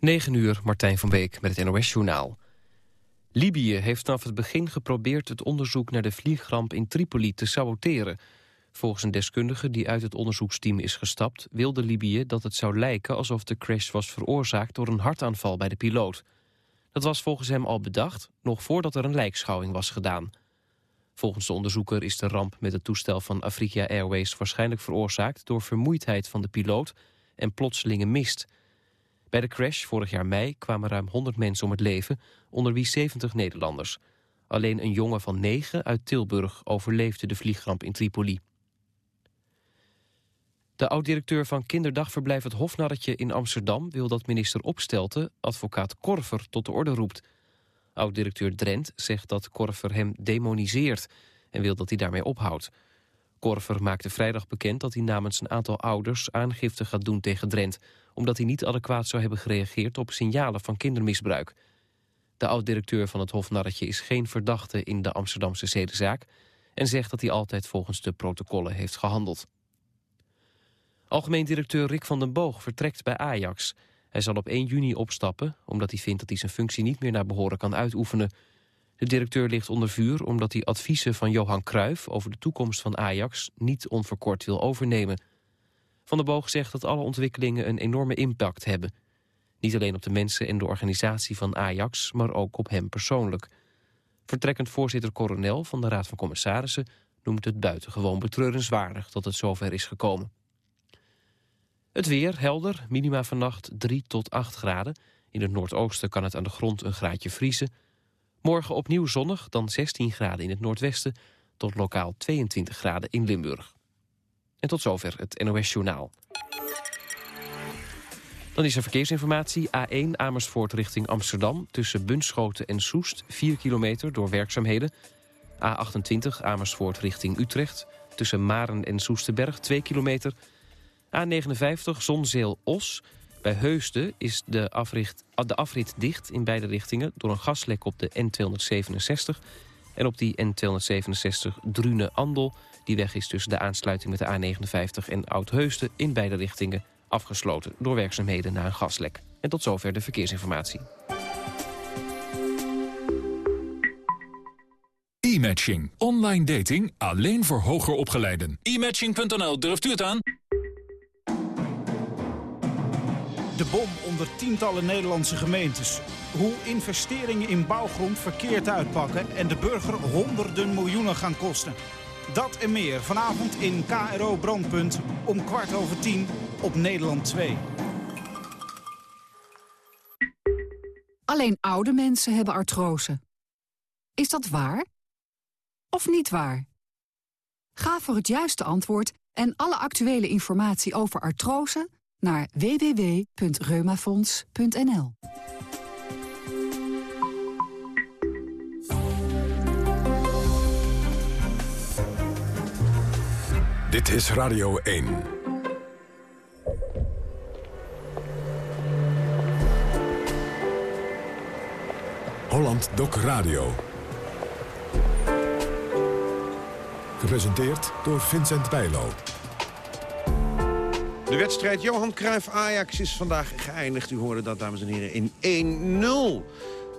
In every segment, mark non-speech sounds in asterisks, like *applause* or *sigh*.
9 uur, Martijn van Beek met het NOS-journaal. Libië heeft vanaf het begin geprobeerd het onderzoek naar de vliegramp in Tripoli te saboteren. Volgens een deskundige die uit het onderzoeksteam is gestapt... wilde Libië dat het zou lijken alsof de crash was veroorzaakt door een hartaanval bij de piloot. Dat was volgens hem al bedacht, nog voordat er een lijkschouwing was gedaan. Volgens de onderzoeker is de ramp met het toestel van Afrika Airways waarschijnlijk veroorzaakt... door vermoeidheid van de piloot en plotselinge mist... Bij de crash vorig jaar mei kwamen ruim 100 mensen om het leven, onder wie 70 Nederlanders. Alleen een jongen van 9 uit Tilburg overleefde de vliegramp in Tripoli. De oud-directeur van kinderdagverblijf Het Hofnarretje in Amsterdam... wil dat minister Opstelten advocaat Korver tot de orde roept. Oud-directeur Drent zegt dat Korver hem demoniseert... en wil dat hij daarmee ophoudt. Korver maakte vrijdag bekend dat hij namens een aantal ouders aangifte gaat doen tegen Drent, omdat hij niet adequaat zou hebben gereageerd op signalen van kindermisbruik. De oud-directeur van het Hofnarretje is geen verdachte in de Amsterdamse zedenzaak en zegt dat hij altijd volgens de protocollen heeft gehandeld. Algemeen directeur Rick van den Boog vertrekt bij Ajax. Hij zal op 1 juni opstappen, omdat hij vindt dat hij zijn functie niet meer naar behoren kan uitoefenen. De directeur ligt onder vuur omdat hij adviezen van Johan Cruijff... over de toekomst van Ajax niet onverkort wil overnemen. Van der Boog zegt dat alle ontwikkelingen een enorme impact hebben. Niet alleen op de mensen en de organisatie van Ajax... maar ook op hem persoonlijk. Vertrekkend voorzitter Coronel van de Raad van Commissarissen... noemt het buitengewoon betreurenswaardig dat het zover is gekomen. Het weer helder, minima vannacht 3 tot 8 graden. In het noordoosten kan het aan de grond een graadje vriezen... Morgen opnieuw zonnig, dan 16 graden in het noordwesten... tot lokaal 22 graden in Limburg. En tot zover het NOS Journaal. Dan is er verkeersinformatie. A1 Amersfoort richting Amsterdam. Tussen Bunschoten en Soest. 4 kilometer door werkzaamheden. A28 Amersfoort richting Utrecht. Tussen Maren en Soesterberg. 2 kilometer. A59 Zonzeel-Os. Bij Heusden is de, afrit, de afrit dicht in beide richtingen... door een gaslek op de N267. En op die N267 Drune-Andel. Die weg is tussen de aansluiting met de A59 en Oud-Heusden... in beide richtingen afgesloten door werkzaamheden na een gaslek. En tot zover de verkeersinformatie. E-matching. Online dating alleen voor hoger opgeleiden. E-matching.nl, durft u het aan? De bom onder tientallen Nederlandse gemeentes. Hoe investeringen in bouwgrond verkeerd uitpakken en de burger honderden miljoenen gaan kosten. Dat en meer vanavond in KRO Brandpunt om kwart over tien op Nederland 2. Alleen oude mensen hebben artrose. Is dat waar? Of niet waar? Ga voor het juiste antwoord en alle actuele informatie over artrose naar www.reumafonds.nl. Dit is Radio 1. Holland Doc Radio. Gepresenteerd door Vincent Bijlo. De wedstrijd Johan Cruijff-Ajax is vandaag geëindigd. U hoorde dat, dames en heren, in 1-0.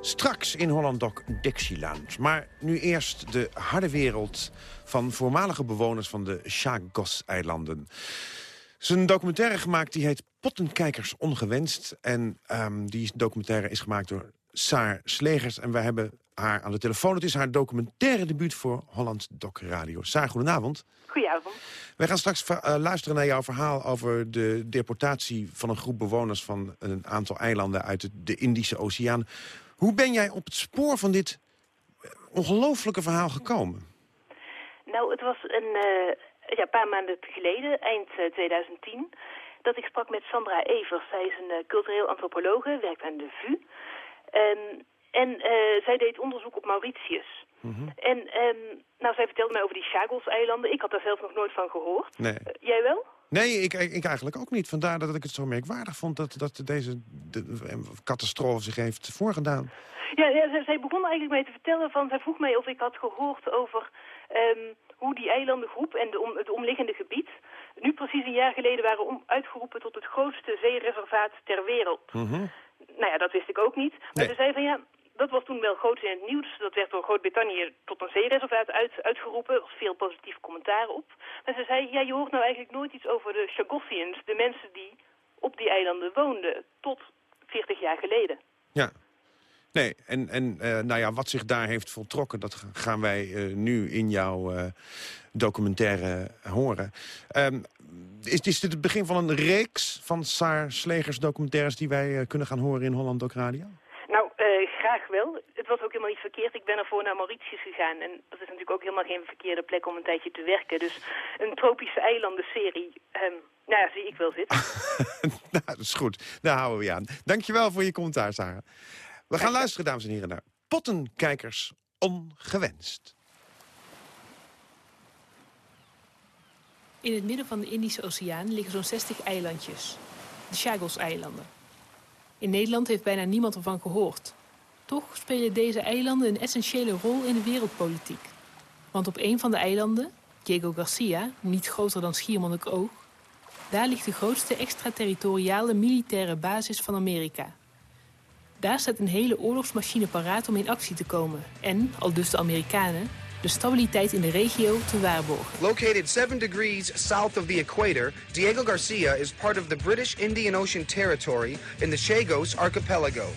Straks in Holland Doc Dixieland. Maar nu eerst de harde wereld van voormalige bewoners van de Chagos-eilanden. Zijn documentaire gemaakt die heet Pottenkijkers Ongewenst. En um, die documentaire is gemaakt door Saar Slegers. En wij hebben haar aan de telefoon. Het is haar documentaire debuut voor Holland Doc Radio. Saar, goedenavond. Goedenavond. Wij gaan straks uh, luisteren naar jouw verhaal over de deportatie van een groep bewoners van een aantal eilanden uit de Indische Oceaan. Hoe ben jij op het spoor van dit ongelooflijke verhaal gekomen? Nou, het was een uh, ja, paar maanden geleden, eind uh, eh, 2010, dat ik sprak met Sandra Evers. Zij is een cultureel antropologe, werkt aan de VU. Um, en zij deed onderzoek op Mauritius. Mhm. En um, nou, zij vertelde mij over die Chagos-eilanden. Ik had daar zelf nog nooit van gehoord. Nee. Uh, jij wel? Nee, ik, ik eigenlijk ook niet. Vandaar dat ik het zo merkwaardig vond dat, dat deze de, catastrofe zich heeft voorgedaan. Ja, ja, zij begon eigenlijk mee te vertellen van... Zij vroeg mij of ik had gehoord over um, hoe die eilandengroep en de om, het omliggende gebied... nu precies een jaar geleden waren om, uitgeroepen tot het grootste zeereservaat ter wereld. Mm nou ja, dat wist ik ook niet. Maar Nee. ze zei van ja, dat was toen wel groot in het nieuws. Dat werd door Groot-Brittannië tot een zeereservaat uit, uitgeroepen. Er was veel positief commentaar op. Maar ze zei, ja, je hoort nou eigenlijk nooit iets over de Chagossians. De mensen die op die eilanden woonden. Tot 40 jaar geleden. Ja. Nee, en, en eh, nou ja, wat zich daar heeft voltrokken... dat ga- gaan wij eh, nu in jouw eh, documentaire horen. Ehm, is, is dit het begin van een reeks van Saar Slegers documentaires... die wij kunnen gaan horen in Holland Doc Radio? Wel. Het was ook helemaal niet verkeerd. Ik ben ervoor naar Mauritius gegaan. En dat is natuurlijk ook helemaal geen verkeerde plek om een tijdje te werken. Dus een tropische eilandenserie, ehm nou ja, zie ik wel zitten. *laughs* nou, dat is goed. Daar houden we je aan. Dankjewel voor je commentaar, Sarah. We gaan luisteren, dames en heren, naar Pottenkijkers Ongewenst. In het midden van de Indische Oceaan liggen zo'n 60 eilandjes. De Chagos-eilanden. In Nederland heeft bijna niemand ervan gehoord. Toch spelen deze eilanden een essentiële rol in de wereldpolitiek. Want op een van de eilanden, Diego Garcia, niet groter dan Schiermonnikoog... daar ligt de grootste extraterritoriale militaire basis van Amerika. Daar staat een hele oorlogsmachine paraat om in actie te komen... en, al dus de Amerikanen, de stabiliteit in de regio te waarborgen. Located 7 degrees south of the equator, Diego Garcia is part of the British Indian Ocean Territory in the Chagos Archipelago.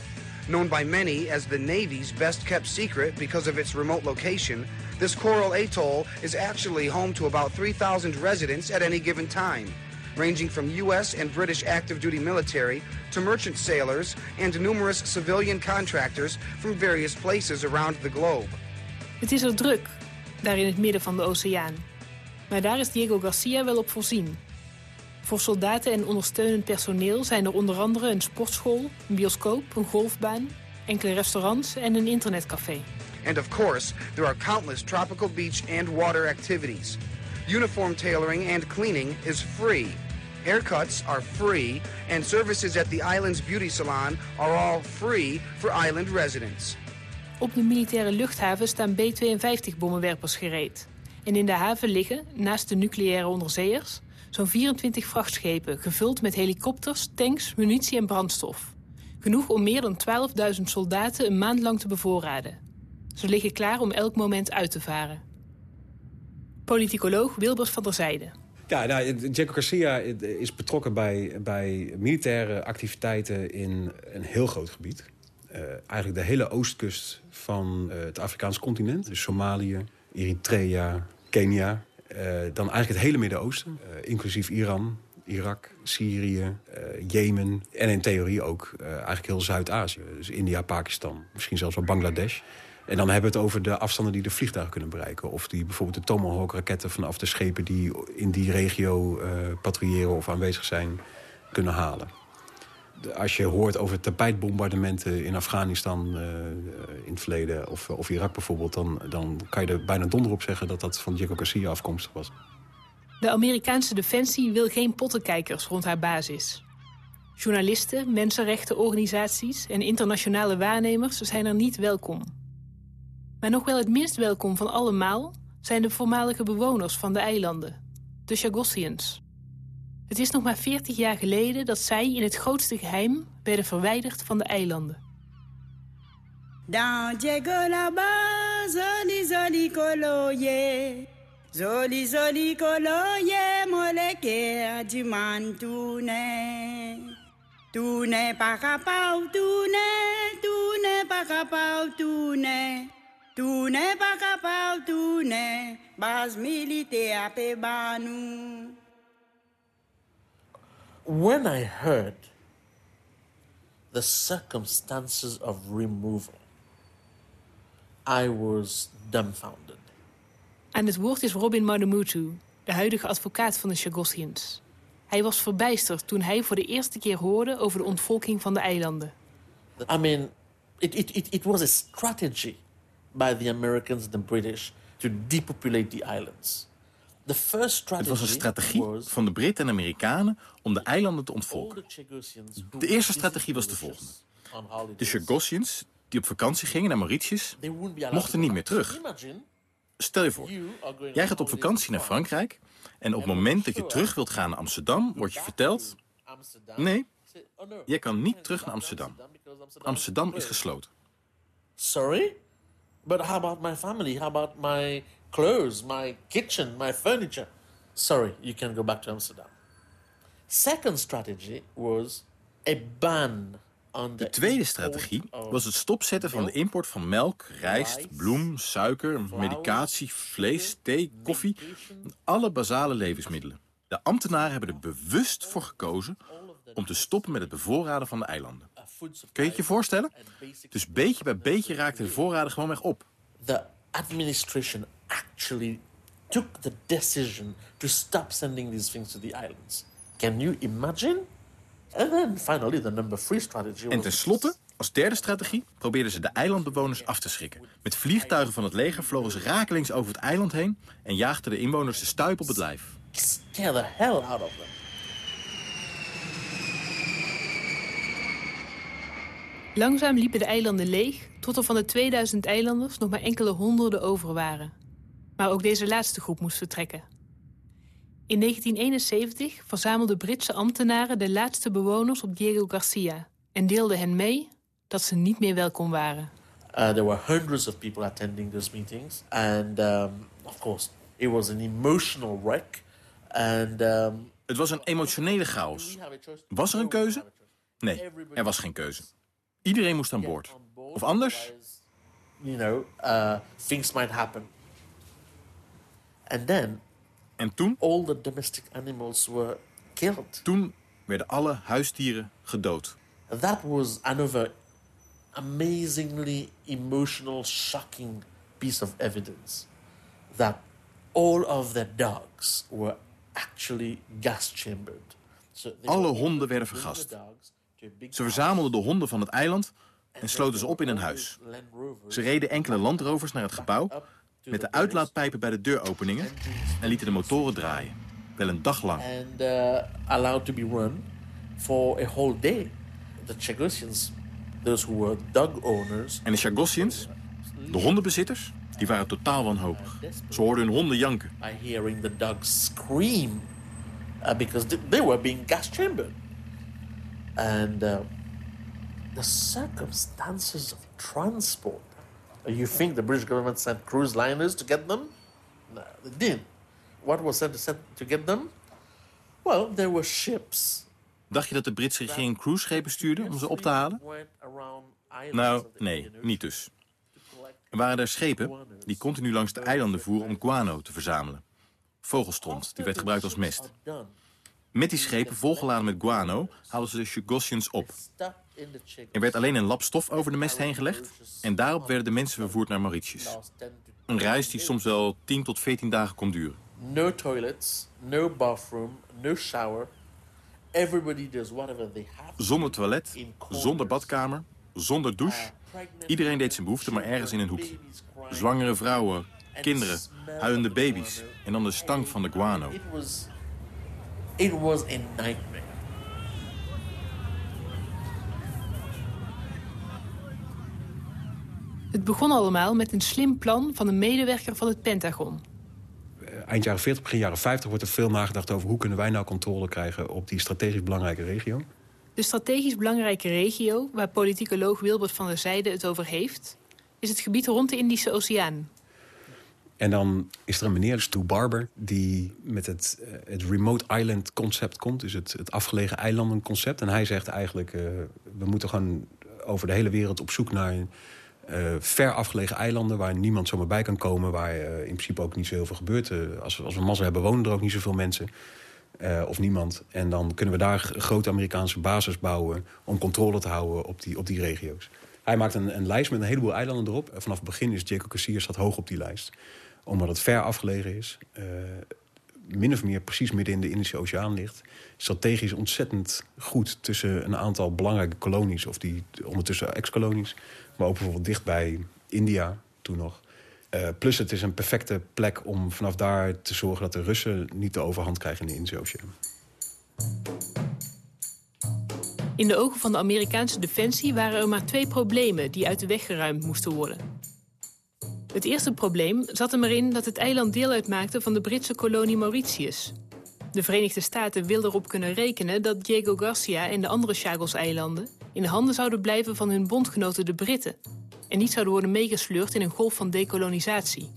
Known by many as the Navy's best kept secret because of its remote location, this coral atoll is actually home to about 3,000 residents at any given time, ranging from U.S. and British active duty military to merchant sailors and numerous civilian contractors from various places around the globe. Het is er druk, daar in het midden van de oceaan. Maar daar is Diego Garcia wel op voorzien. Voor soldaten en ondersteunend personeel zijn er onder andere een sportschool, een bioscoop, een golfbaan, enkele restaurants en een internetcafé. And of course, there are countless tropical beach and water activities. Uniform tailoring and cleaning is free. Haircuts are free, and services at the island's beauty salon are all free for island residents. Op de militaire luchthaven staan B-52-bommenwerpers gereed. En in de haven liggen, naast de nucleaire onderzeeërs, zo'n 24 vrachtschepen gevuld met helikopters, tanks, munitie en brandstof. Genoeg om meer dan 12.000 soldaten een maand lang te bevoorraden. Ze liggen klaar om elk moment uit te varen. Politicoloog Wilbers van der Zijde. Ja, nou, Jaco Garcia is betrokken bij, bij militaire activiteiten in een heel groot gebied. Uh, eigenlijk de hele oostkust van uh, het Afrikaanse continent. Dus Somalië, Eritrea, Kenia. Uh, dan eigenlijk het hele Midden-Oosten, inclusief Iran, Irak, Syrië, Jemen. En in theorie ook eigenlijk heel Zuid-Azië. Dus India, Pakistan, misschien zelfs wel Bangladesh. En dan hebben we het over de afstanden die de vliegtuigen kunnen bereiken. Of die bijvoorbeeld de Tomahawk-raketten vanaf de schepen... die in die regio uh, patrouilleren of aanwezig zijn, kunnen halen. Als je hoort over tapijtbombardementen in Afghanistan uh, in het verleden... Of, of Irak bijvoorbeeld, dan, dan kan je er bijna donder op zeggen... dat dat van Diego Garcia afkomstig was. De Amerikaanse defensie wil geen pottenkijkers rond haar basis. Journalisten, mensenrechtenorganisaties en internationale waarnemers zijn er niet welkom. Maar nog wel het minst welkom van allemaal zijn de voormalige bewoners van de eilanden, de Chagossians. Het is nog maar 40 jaar geleden dat zij in het grootste geheim werden verwijderd van de eilanden. Dans Diego là-bas, zoli zoli koloye, zoli zoli koloye, moleke du man toune. Toune pakapau toune, toune pakapau toune. Toune pakapau toune, bas milite ape banu. When I heard the circumstances of removal, I was dumbfounded. Aan het woord is Robin Mademutu, de huidige advocaat van de Chagossians. Hij was verbijsterd toen hij voor de eerste keer hoorde over de ontvolking van de eilanden. I mean, it, it, it, it was a strategy by the Americans and the British to depopulate the islands. Het was een strategie van de Britten en Amerikanen om de eilanden te ontvolken. De eerste strategie was de volgende. De Chagossians, die op vakantie gingen naar Mauritius, mochten niet meer terug. Stel je voor, jij gaat op vakantie naar Frankrijk... en op het moment dat je terug wilt gaan naar Amsterdam... wordt je verteld... Nee, jij kan niet terug naar Amsterdam. Amsterdam is gesloten. Sorry? But how about my family? How about my clothes, my kitchen, my furniture? Sorry, you can go back to Amsterdam. Second strategy was a ban De tweede strategie was het stopzetten van de import van melk, rijst, bloem, suiker, medicatie, vlees, thee, koffie. Alle basale levensmiddelen. De ambtenaren hebben er bewust voor gekozen om te stoppen met het bevoorraden van de eilanden. Kun je het je voorstellen? Dus beetje bij beetje raakten de voorraden gewoon weg op. The administration actually took the decision to stop sending these things to the islands. Can you imagine? And then finally the number three strategy En was tenslotte, als derde strategie, probeerden ze de eilandbewoners af te schrikken. Met vliegtuigen van het leger vlogen ze rakelings over het eiland heen... en jaagden de inwoners de stuip op het lijf. scare the hell out of them. Langzaam liepen de eilanden leeg, tot er van de 2000 eilanders nog maar enkele honderden over waren. Maar ook deze laatste groep moest vertrekken. In 1971 verzamelden Britse ambtenaren de laatste bewoners op Diego Garcia en deelden hen mee dat ze niet meer welkom waren. Uh, there were hundreds of people attending those meetings, and um, of course, it was an emotional wreck. And um, Het was een emotionele chaos. Was er een keuze? Nee, er was geen keuze. Iedereen moest aan boord. Of anders? you know, uh, things might happen. And then, En toen? all the domestic animals were killed. Toen werden alle huisdieren gedood. That was another amazingly emotional, shocking piece of evidence that all of the dogs were actually gas chambered. So Alle honden werden vergast. Ze verzamelden de honden van het eiland en sloten ze op in een huis. Ze reden enkele landrovers naar het gebouw met de uitlaatpijpen bij de deuropeningen en lieten de motoren draaien. Wel een dag lang. and uh, allowed to be run for a whole day. The Chagosians, those who were dog owners, En de Chagossians, de hondenbezitters, die waren totaal wanhopig. Ze hoorden hun honden janken. by hearing the dogs scream uh, because th- they were being gas chambered. And uh, the circumstances of transport. You think the British government sent cruise liners to get them? No, they didn't. What was sent to, get them? Well, there were ships. Dacht je dat de Britse regering cruiseschepen stuurde om ze op te halen? Nou, nee, niet dus. Er waren er schepen die continu langs de eilanden voeren om guano te verzamelen. Vogelstront, die werd gebruikt als mest. Met die schepen volgeladen met guano haalden ze de Chagossians op. Er werd alleen een lap stof over de mest heen gelegd... en daarop werden de mensen vervoerd naar Mauritius. Last 10 to Een reis die soms wel 10 tot 14 dagen kon duren. no toilets, no bathroom, no shower. Everybody does whatever they have. Zonder toilet, zonder badkamer, zonder douche. Iedereen deed zijn behoefte maar ergens in een hoekje. Zwangere vrouwen, kinderen, huilende baby's... en dan de stank van de guano. It was, a nightmare. Het begon allemaal met een slim plan van een medewerker van het Pentagon. Eind jaren 40, begin jaren 50 wordt er veel nagedacht over... hoe kunnen wij nou controle krijgen op die strategisch belangrijke regio. De strategisch belangrijke regio, waar politicoloog Wilbert van der Zijde het over heeft, is het gebied rond de Indische Oceaan. En dan is er een meneer, Stu Barber, die met het, eh, het remote island concept komt. Dus het, het afgelegen eilandenconcept. En hij zegt eigenlijk, eh, we moeten gewoon over de hele wereld op zoek naar... eh, ver afgelegen eilanden waar niemand zomaar bij kan komen... waar in principe ook niet zo heel veel gebeurt. Als, we- als we hebben, wonen er ook niet zoveel mensen. of niemand. En dan kunnen we daar grote Amerikaanse basis bouwen... om controle te houden op die, op die regio's. Hij maakt een, een lijst met een heleboel eilanden erop. Vanaf het begin is Jacob staat hoog op die lijst. Omdat het ver afgelegen is. eh, min of meer precies midden in de Indische Oceaan ligt. Strategisch ontzettend goed tussen een aantal belangrijke kolonies... of die ondertussen ex-kolonies. Maar ook bijvoorbeeld dicht bij India toen nog. Eh, plus het is een perfecte plek om vanaf daar te zorgen... dat de Russen niet de overhand krijgen in de Indische Oceaan. In de ogen van de Amerikaanse defensie waren er maar twee problemen die uit de weg geruimd moesten worden. Het eerste probleem zat hem erin dat het eiland deel uitmaakte van de Britse kolonie Mauritius. De Verenigde Staten wilden erop kunnen rekenen dat Diego Garcia en de andere Chagos-eilanden in handen zouden blijven van hun bondgenoten de Britten en niet zouden worden meegesleurd in een golf van dekolonisatie.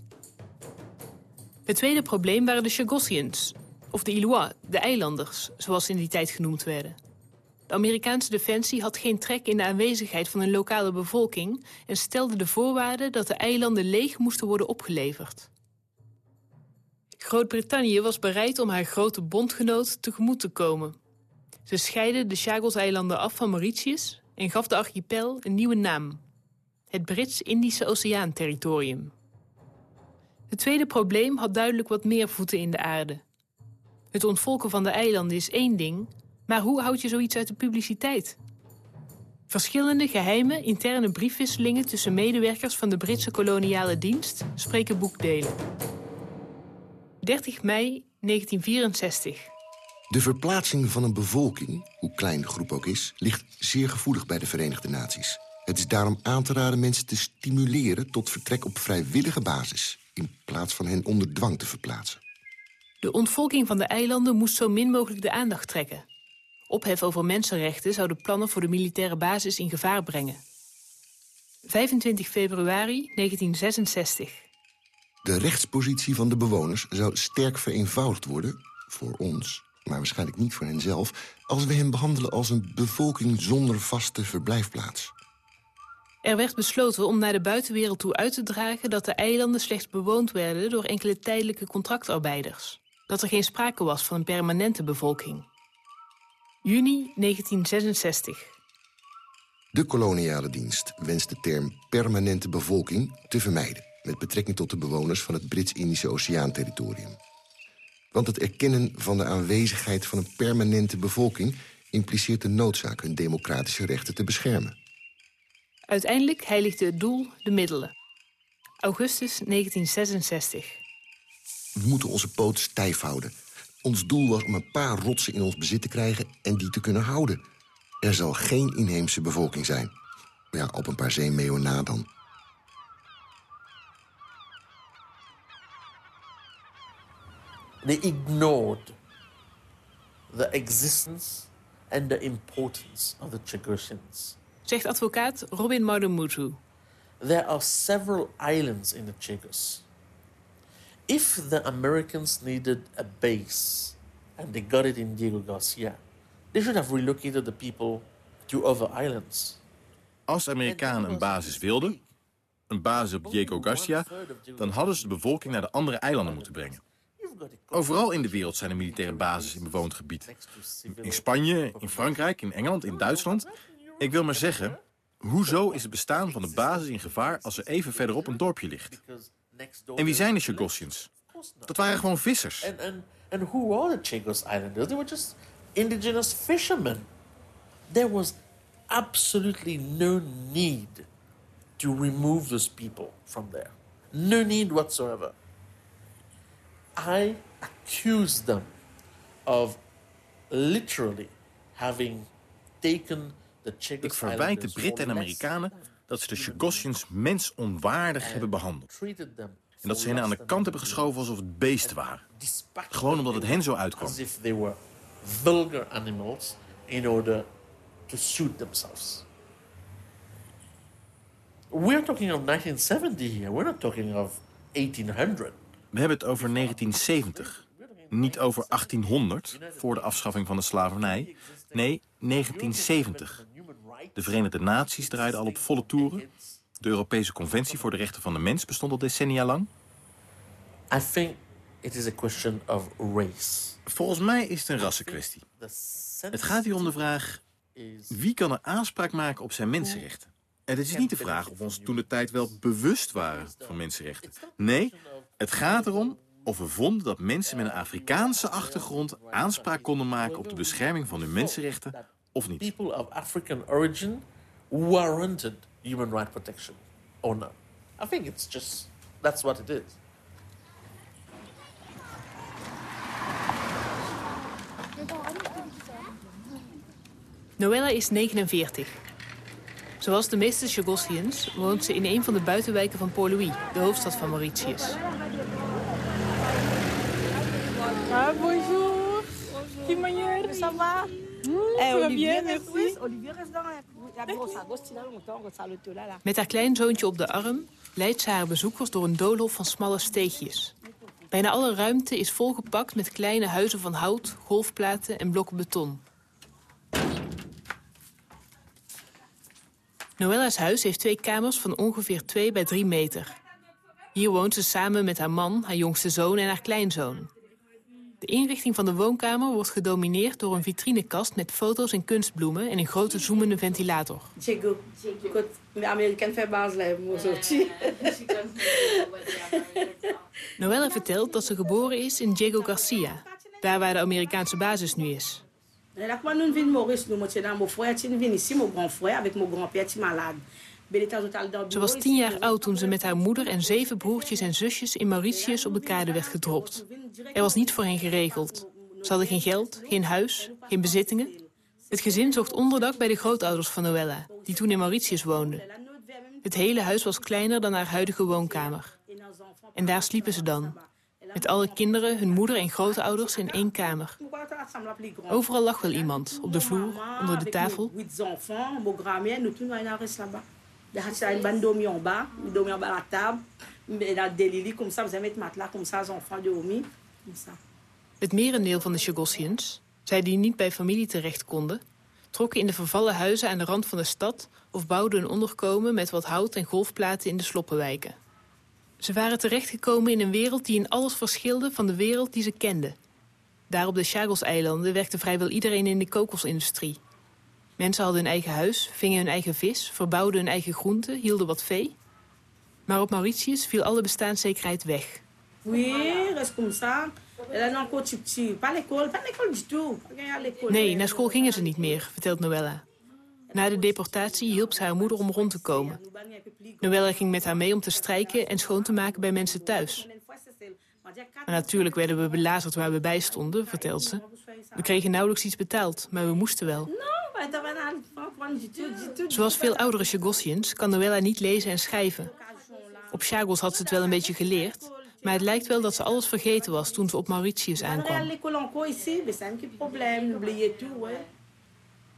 Het tweede probleem waren de Chagossians, of de Ilois, de eilanders, zoals ze in die tijd genoemd werden. De Amerikaanse defensie had geen trek in de aanwezigheid van een lokale bevolking en stelde de voorwaarde dat de eilanden leeg moesten worden opgeleverd. Groot-Brittannië was bereid om haar grote bondgenoot tegemoet te komen. Ze scheidde de Chagos-eilanden af van Mauritius en gaf de archipel een nieuwe naam: het Brits-Indische Oceaan-territorium. Het tweede probleem had duidelijk wat meer voeten in de aarde. Het ontvolken van de eilanden is één ding, maar hoe houd je zoiets uit de publiciteit? Verschillende geheime interne briefwisselingen tussen medewerkers van de Britse koloniale dienst spreken boekdelen. 30 mei 1964. De verplaatsing van een bevolking, hoe klein de groep ook is... ligt zeer gevoelig bij de Verenigde Naties. Het is daarom aan te raden mensen te stimuleren tot vertrek op vrijwillige basis... in plaats van hen onder dwang te verplaatsen. De ontvolking van de eilanden moest zo min mogelijk de aandacht trekken. Ophef over mensenrechten zou de plannen voor de militaire basis in gevaar brengen. 25 februari 1966. De rechtspositie van de bewoners zou sterk vereenvoudigd worden, voor ons, maar waarschijnlijk niet voor hen zelf, als we hen behandelen als een bevolking zonder vaste verblijfplaats. Er werd besloten om naar de buitenwereld toe uit te dragen dat de eilanden slechts bewoond werden door enkele tijdelijke contractarbeiders. Dat er geen sprake was van een permanente bevolking. Juni 1966. De koloniale dienst wenst de term permanente bevolking te vermijden... met betrekking tot de bewoners van het Brits-Indische Oceaanterritorium. Want het erkennen van de aanwezigheid van een permanente bevolking... impliceert de noodzaak hun democratische rechten te beschermen. Uiteindelijk heiligde het doel de middelen. Augustus 1966. We moeten onze poot stijf houden. Ons doel was om een paar rotsen in ons bezit te krijgen en die te kunnen houden. Er zal geen inheemse bevolking zijn. Ja, op een paar zeemeeuwen na dan. They ignored the existence and the importance of the Chagosians. Zegt advocaat Robin Mardemutu. There are several islands in the Chagos. If the Americans needed a base and they got it in Diego Garcia, they should have relocated the people to other islands. Als de Amerikanen een basis wilden, een basis op Diego Garcia... dan hadden ze de bevolking naar de andere eilanden moeten brengen. Overal in de wereld zijn er militaire bases in bewoond gebied. In Spanje, in Frankrijk, in Engeland, in Duitsland. Ik wil maar zeggen, hoezo is het bestaan van de basis in gevaar... als er even verderop een dorpje ligt? En wie zijn de Chagossians? Dat waren gewoon vissers. And, and, and who are the Chagos Islanders? They were just indigenous fishermen. There was absolutely no need to remove those people from there. No need whatsoever. I accuse them of literally having taken the Chagos Ik verwijt de Britten en Amerikanen dat ze de Chagossians mensonwaardig hebben behandeld. En dat ze hen aan de kant hebben geschoven alsof het beesten waren. Gewoon omdat het hen zo uitkwam. Vulgar animals in order to suit themselves. We're talking of 1970 here. We're not talking of 1800. We hebben het over 1970. Niet over 1800, voor de afschaffing van de slavernij. Nee, 1970. De Verenigde Naties draaiden al op volle toeren. De Europese Conventie voor de Rechten van de Mens bestond al decennia lang. I think it is a question of race. Volgens mij is het een rassenkwestie. Het gaat hier om de vraag... wie kan er aanspraak maken op zijn mensenrechten? En het is niet de vraag of we ons toen de tijd wel bewust waren van mensenrechten. Nee, het gaat erom of we vonden dat mensen met een Afrikaanse achtergrond... aanspraak konden maken op de bescherming van hun mensenrechten of niet. People of African origin warranted human right protection or not. I think it's just that's what it is. Noella is 49. Zoals de meeste Chagossians woont ze in een van de buitenwijken van Port-Louis, de hoofdstad van Mauritius. Ah, bonjour. Manière Ça va Met haar kleinzoontje op de arm leidt ze haar bezoekers door een doolhof van smalle steegjes. Bijna alle ruimte is volgepakt met kleine huizen van hout, golfplaten en blokken beton. Noella's huis heeft twee kamers van ongeveer 2 bij 3 meter. Hier woont ze samen met haar man, haar jongste zoon en haar kleinzoon. De inrichting van de woonkamer wordt gedomineerd door een vitrinekast met foto's en kunstbloemen en een grote zoemende ventilator. Noella vertelt dat ze geboren is in Diego Garcia, daar waar de Amerikaanse basis nu is. Ze was tien jaar oud toen ze met haar moeder en zeven broertjes en zusjes in Mauritius op de kade werd gedropt. Er was niet voor hen geregeld. Ze hadden geen geld, geen huis, geen bezittingen. Het gezin zocht onderdak bij de grootouders van Noella, die toen in Mauritius woonden. Het hele huis was kleiner dan haar huidige woonkamer. En daar sliepen ze dan. Met alle kinderen, hun moeder en grootouders in één kamer. Overal lag wel iemand, op de vloer, onder de tafel. Het merendeel van de Chagossians, zij die niet bij familie terecht konden, trokken in de vervallen huizen aan de rand van de stad of bouwden een onderkomen met wat hout en golfplaten in de sloppenwijken. Ze waren terechtgekomen in een wereld die in alles verschilde van de wereld die ze kenden. Daar op de Chagos-eilanden werkte vrijwel iedereen in de kokosindustrie. Mensen hadden hun eigen huis, vingen hun eigen vis, verbouwden hun eigen groenten, hielden wat vee. Maar op Mauritius viel alle bestaanszekerheid weg. Nee, naar school gingen ze niet meer, vertelt Noella. Na de deportatie hielp ze haar moeder om rond te komen. Noella ging met haar mee om te strijken en schoon te maken bij mensen thuis. Natuurlijk werden we belazerd waar we bij stonden, vertelt ze. We kregen nauwelijks iets betaald, maar we moesten wel. Zoals veel oudere Chagossians kan Noella niet lezen en schrijven. Op Chagos had ze het wel een beetje geleerd... maar het lijkt wel dat ze alles vergeten was toen ze op Mauritius aankwam.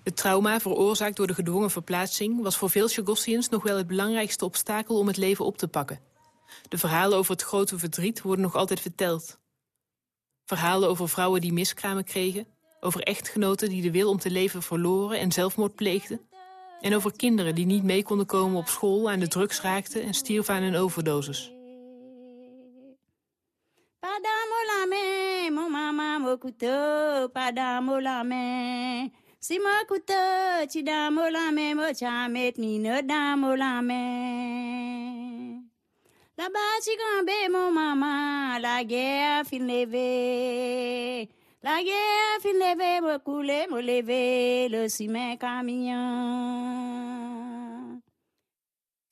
Het trauma, veroorzaakt door de gedwongen verplaatsing... was voor veel Chagossians nog wel het belangrijkste obstakel om het leven op te pakken. De verhalen over het grote verdriet worden nog altijd verteld. Verhalen over vrouwen die miskramen kregen... over echtgenoten die de wil om te leven verloren en zelfmoord pleegden... en over kinderen die niet mee konden komen op school... aan de drugs raakten en stierven aan een overdosis. Mo la me me. Guerre fin leve. La guerre fin leve mo coule mo leve le ciment camion.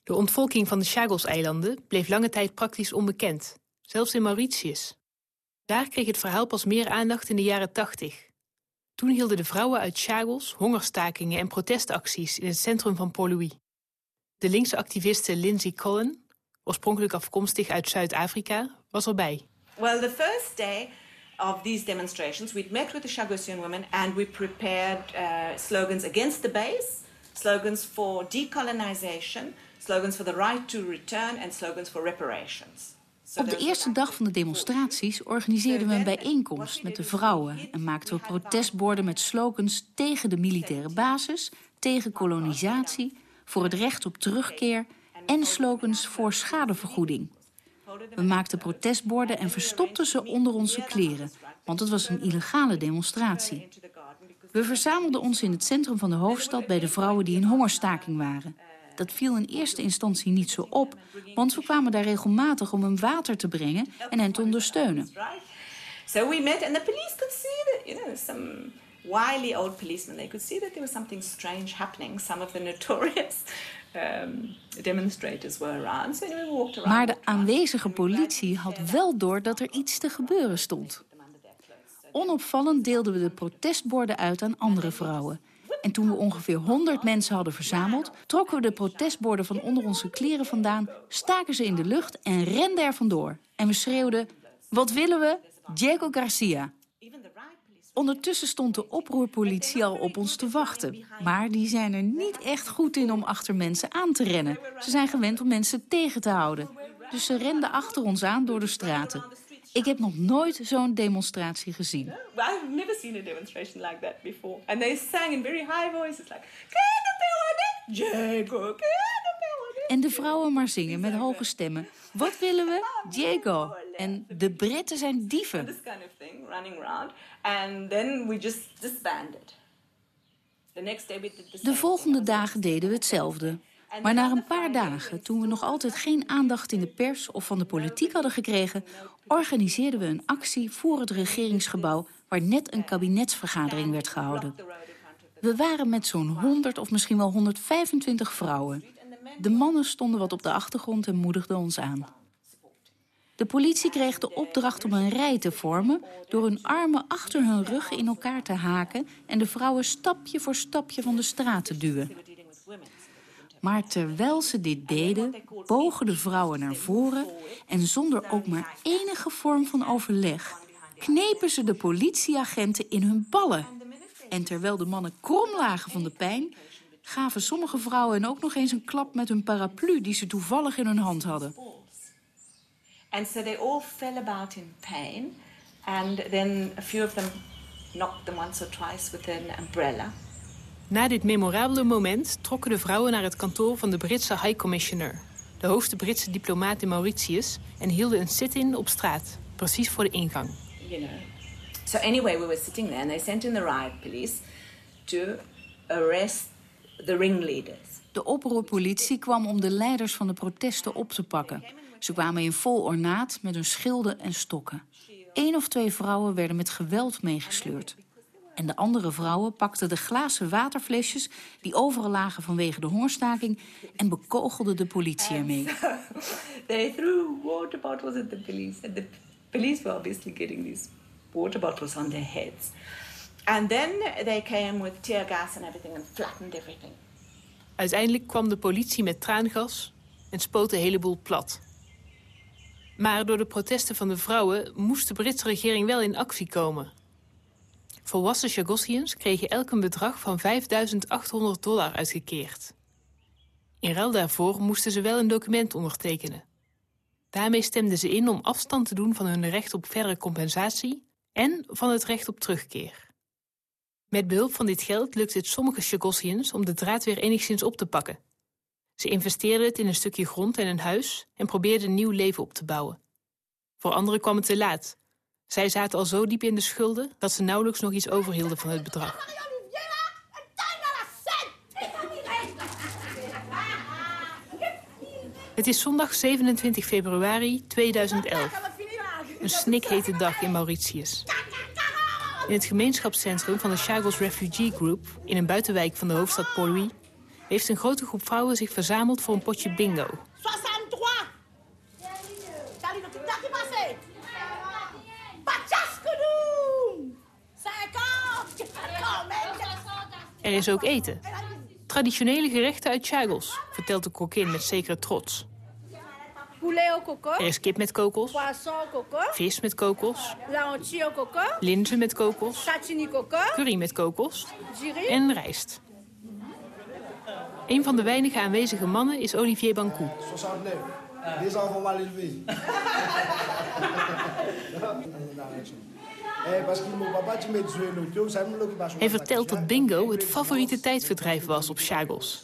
De ontvolking van de Chagos-eilanden bleef lange tijd praktisch onbekend, zelfs in Mauritius. Daar kreeg het verhaal pas meer aandacht in de jaren 80. Toen hielden de vrouwen uit Chagos hongerstakingen en protestacties in het centrum van Port-Louis. De linkse activiste Lindsay Cullen, oorspronkelijk afkomstig uit Zuid-Afrika, was erbij. Well, the first day of these demonstrations, we'd met with the Chagossian women and we prepared uh, slogans against the base, slogans for decolonization, slogans for the right to return and slogans for reparations. Op de eerste dag van de demonstraties organiseerden we een bijeenkomst met de vrouwen en maakten we protestborden met slogans tegen de militaire basis, tegen kolonisatie, voor het recht op terugkeer en slogans voor schadevergoeding. We maakten protestborden en verstopten ze onder onze kleren, want het was een illegale demonstratie. We verzamelden ons in het centrum van de hoofdstad bij de vrouwen die in hongerstaking waren. Dat viel in eerste instantie niet zo op, want we kwamen daar regelmatig om hem water te brengen en hen te ondersteunen. So we met and the police could see that, you know, some wily old policemen, they could see that there was something strange happening. Some of the notorious um, demonstrators were around. So we walked around. Maar de aanwezige politie had wel door dat er iets te gebeuren stond. Onopvallend deelden we de protestborden uit aan andere vrouwen. En toen we ongeveer 100 mensen hadden verzameld, trokken we de protestborden van onder onze kleren vandaan, staken ze in de lucht en renden er vandoor. En we schreeuwden: Wat willen we? Diego Garcia. Ondertussen stond de oproerpolitie al op ons te wachten. Maar die zijn er niet echt goed in om achter mensen aan te rennen. Ze zijn gewend om mensen tegen te houden. Dus ze renden achter ons aan door de straten. Ik heb nog nooit zo'n demonstratie gezien. I've never seen a demonstration like that before. And they sang in very high voices like... Diego, En de vrouwen maar zingen met hoge stemmen. Wat willen we? Diego. En de Britten zijn dieven. This kind of thing, running around. And then we just disbanded. De volgende dagen deden we hetzelfde. Maar na een paar dagen, toen we nog altijd geen aandacht in de pers of van de politiek hadden gekregen, organiseerden we een actie voor het regeringsgebouw waar net een kabinetsvergadering werd gehouden. We waren met zo'n 100 of misschien wel 125 vrouwen. De mannen stonden wat op de achtergrond en moedigden ons aan. De politie kreeg de opdracht om een rij te vormen... door hun armen achter hun ruggen in elkaar te haken... en de vrouwen stapje voor stapje van de straat te duwen. Maar terwijl ze dit deden, bogen de vrouwen naar voren... en zonder ook maar enige vorm van overleg... knepen ze de politieagenten in hun ballen. En terwijl de mannen krom lagen van de pijn... gaven sommige vrouwen hen ook nog eens een klap met hun paraplu... die ze toevallig in hun hand hadden. And so they all fell about in pain. And then a few of them knocked them once or twice with an umbrella. Na dit memorabele moment trokken de vrouwen naar het kantoor van de Britse High Commissioner, de hoogste Britse diplomaat in Mauritius, en hielden een sit-in op straat, precies voor de ingang. You know. So anyway, we were sitting there and they sent in the riot police to arrest the ringleaders. De oproerpolitie kwam om de leiders van de protesten op te pakken. Ze kwamen in vol ornaat met hun schilden en stokken. Eén of twee vrouwen werden met geweld meegesleurd. En de andere vrouwen pakten de glazen waterflesjes... die overal lagen vanwege de hongerstaking... en bekogelden de politie ermee. *laughs* they threw water bottles at the police. And the police were obviously getting these water bottles on their heads. And then they came with tear gas and everything and flattened everything. Uiteindelijk kwam de politie met traangas en spoot de hele boel plat. Maar door de protesten van de vrouwen moest de Britse regering wel in actie komen. Volwassen Chagossians kregen elk een bedrag van 5800 dollar uitgekeerd. In ruil daarvoor moesten ze wel een document ondertekenen. Daarmee stemden ze in om afstand te doen van hun recht op verdere compensatie en van het recht op terugkeer. Met behulp van dit geld lukte het sommige Chagossians om de draad weer enigszins op te pakken. Ze investeerden het in een stukje grond en een huis en probeerden een nieuw leven op te bouwen. Voor anderen kwam het te laat. Zij zaten al zo diep in de schulden dat ze nauwelijks nog iets overhielden van het bedrag. Het is zondag 27 februari 2011. Een snikhete dag in Mauritius. In het gemeenschapscentrum van de Chagos Refugee Group... in een buitenwijk van de hoofdstad Port-Louis... heeft een grote groep vrouwen zich verzameld voor een potje bingo. 63 Er is ook eten. Traditionele gerechten uit Chagos, vertelt de kokkin met zekere trots. Er is kip met kokos, vis met kokos, linzen met kokos, curry met kokos. En rijst. Een van de weinige aanwezige mannen is Olivier Bancou. 69. Deze enfants vont l'élever. Eh, Hij vertelt dat bingo het favoriete tijdverdrijf was op Chagos.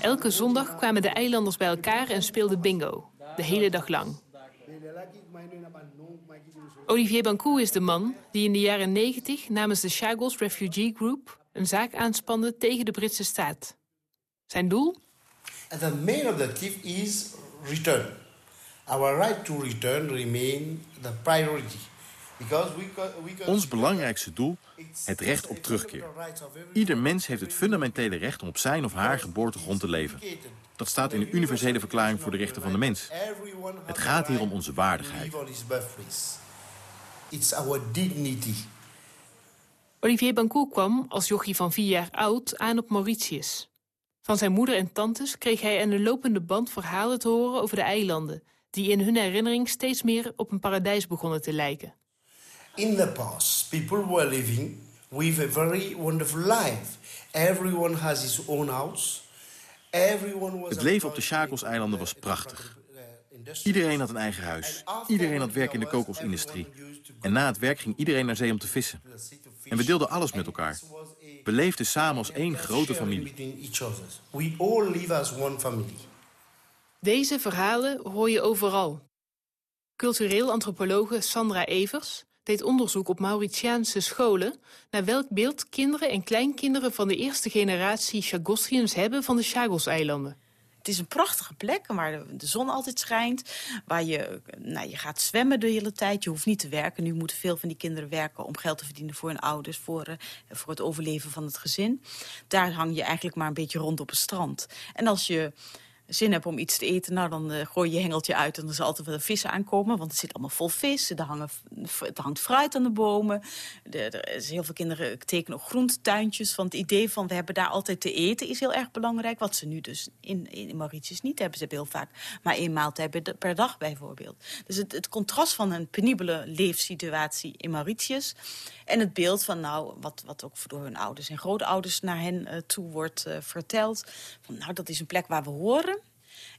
Elke zondag kwamen de eilanders bij elkaar en speelden bingo. De hele dag lang. Olivier Bancou is de man die in de jaren 90 namens de Chagos Refugee Group... een zaak aanspande tegen de Britse staat. Zijn doel? And the main objective is return. Our right to return remain the priority. Because we, co- we co- Ons belangrijkste doel, het recht op terugkeer. Ieder mens heeft het fundamentele recht om op zijn of haar geboortegrond te leven. Dat staat in de Universele Verklaring voor de Rechten van de Mens. Het gaat hier om onze waardigheid. It's our dignity. Olivier Bancou kwam als jochie van vier jaar oud aan op Mauritius. Van zijn moeder en tantes kreeg hij aan de lopende band verhalen te horen over de eilanden... die in hun herinnering steeds meer op een paradijs begonnen te lijken. In the past, people were living with a very wonderful life. Everyone has his own house. Everyone was Het leven op de Chagos-eilanden was prachtig. Iedereen had een eigen huis. Iedereen had werk in de kokosindustrie. En na het werk ging iedereen naar zee om te vissen. En we deelden alles met elkaar. We leefden samen als één grote familie. We all live as one family. Deze verhalen hoor je overal. Cultureel antropologe Sandra Evers deed onderzoek op Mauritiaanse scholen... naar welk beeld kinderen en kleinkinderen van de eerste generatie Chagossians hebben van de Chagos-eilanden. Het is een prachtige plek waar de zon altijd schijnt. Waar je, nou, je gaat zwemmen de hele tijd. Je hoeft niet te werken. Nu moeten veel van die kinderen werken om geld te verdienen voor hun ouders. Voor, uh, voor het overleven van het gezin. Daar hang je eigenlijk maar een beetje rond op het strand. En als je zin hebt om iets te eten, nou dan uh, gooi je hengeltje uit en er zal altijd wel vissen aankomen, want het zit allemaal vol vis. Er, hangen, hangt fruit aan de bomen. er is heel veel kinderen tekenen ook groentetuintjes. Want het idee van we hebben daar altijd te eten is heel erg belangrijk. Wat ze nu dus in, in Mauritius niet hebben. Ze hebben heel vaak maar één maaltijd per dag bijvoorbeeld. Dus het, het contrast van een penibele leefsituatie in Mauritius en het beeld van nou, wat, wat ook door hun ouders en grootouders naar hen uh, toe wordt verteld. Van nou, dat is een plek waar we horen.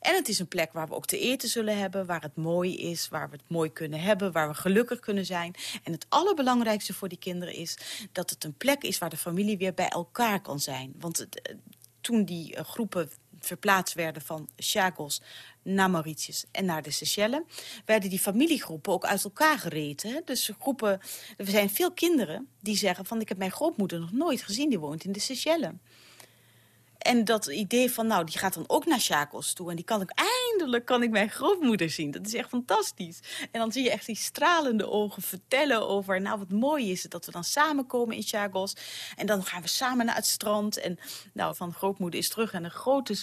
En het is een plek waar we ook te eten zullen hebben, waar het mooi is, waar we het mooi kunnen hebben, waar we gelukkig kunnen zijn. En het allerbelangrijkste voor die kinderen is dat het een plek is waar de familie weer bij elkaar kan zijn. Want uh, toen die groepen verplaatst werden van Chagos naar Mauritius en naar de Seychelles... werden die familiegroepen ook uit elkaar gereten. Dus groepen, er zijn veel kinderen die zeggen van... ik heb mijn grootmoeder nog nooit gezien, die woont in de Seychelles. En dat idee van, nou, die gaat dan ook naar Chagos toe... en die kan ik eindelijk kan ik mijn grootmoeder zien. Dat is echt fantastisch. En dan zie je echt die stralende ogen vertellen over... nou, wat mooi is het dat we dan samenkomen in Chagos. En dan gaan we samen naar het strand. En nou, van grootmoeder is terug en een grote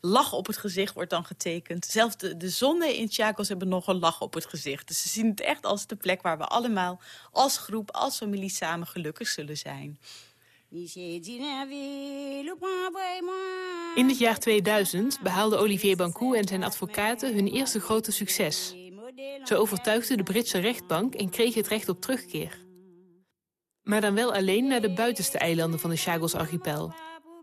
lach op het gezicht wordt dan getekend. Zelfs de, de zonnen in Chagos hebben nog een lach op het gezicht. Dus ze zien het echt als de plek waar we allemaal als groep, als familie samen gelukkig zullen zijn. In het jaar 2000 behaalde Olivier Bancou en zijn advocaten hun eerste grote succes. Ze overtuigden de Britse rechtbank en kregen het recht op terugkeer. Maar dan wel alleen naar de buitenste eilanden van de Chagos-archipel.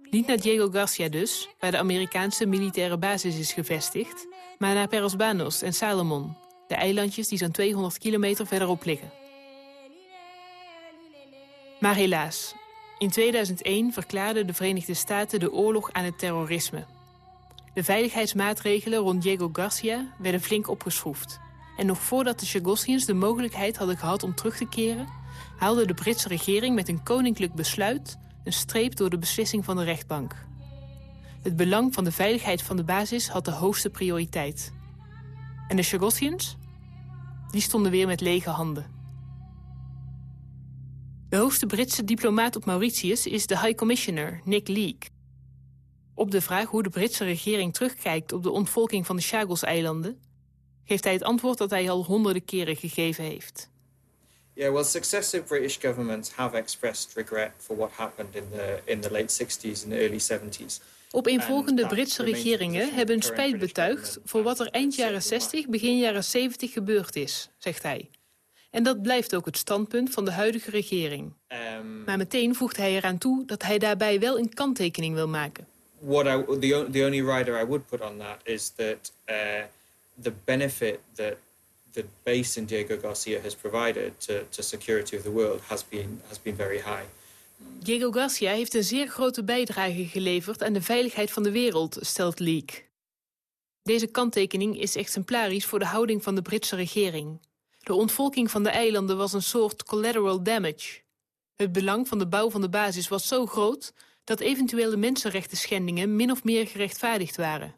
Niet naar Diego Garcia dus, waar de Amerikaanse militaire basis is gevestigd... maar naar Peros Banos en Salomon, de eilandjes die zo'n 200 kilometer verderop liggen. Maar helaas, in 2001 verklaarden de Verenigde Staten de oorlog aan het terrorisme. De veiligheidsmaatregelen rond Diego Garcia werden flink opgeschroefd. En nog voordat de Chagossians de mogelijkheid hadden gehad om terug te keren... haalde de Britse regering met een koninklijk besluit... een streep door de beslissing van de rechtbank. Het belang van de veiligheid van de basis had de hoogste prioriteit. En de Chagossians? Die stonden weer met lege handen. De hoogste Britse diplomaat op Mauritius is de High Commissioner, Nick Leake. Op de vraag hoe de Britse regering terugkijkt op de ontvolking van de Chagos-eilanden... geeft hij het antwoord dat hij al honderden keren gegeven heeft. Yeah, well, successive British governments have expressed regret for what happened in the, in the late 60s and early 70s. Opeenvolgende Britse regeringen hebben spijt betuigd voor wat er eind jaren 60, begin jaren 70 gebeurd is, zegt hij. En dat blijft ook het standpunt van de huidige regering. Um, maar meteen voegt hij eraan toe dat hij daarbij wel een kanttekening wil maken. What I, the, the only rider I would put on that is that uh, the benefit that the base in Diego Garcia has provided to, to security of the world has been, has been very high. Diego Garcia heeft een zeer grote bijdrage geleverd aan de veiligheid van de wereld, stelt Leak. Deze kanttekening is exemplarisch voor de houding van de Britse regering. De ontvolking van de eilanden was een soort collateral damage. Het belang van de bouw van de basis was zo groot dat eventuele mensenrechten schendingen min of meer gerechtvaardigd waren.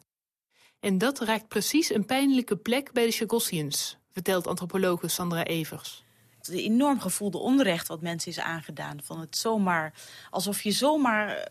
En dat raakt precies een pijnlijke plek bij de Chagossians, vertelt antropologe Sandra Evers. Het enorm gevoelde onrecht wat mensen is aangedaan. Van het zomaar, alsof je zomaar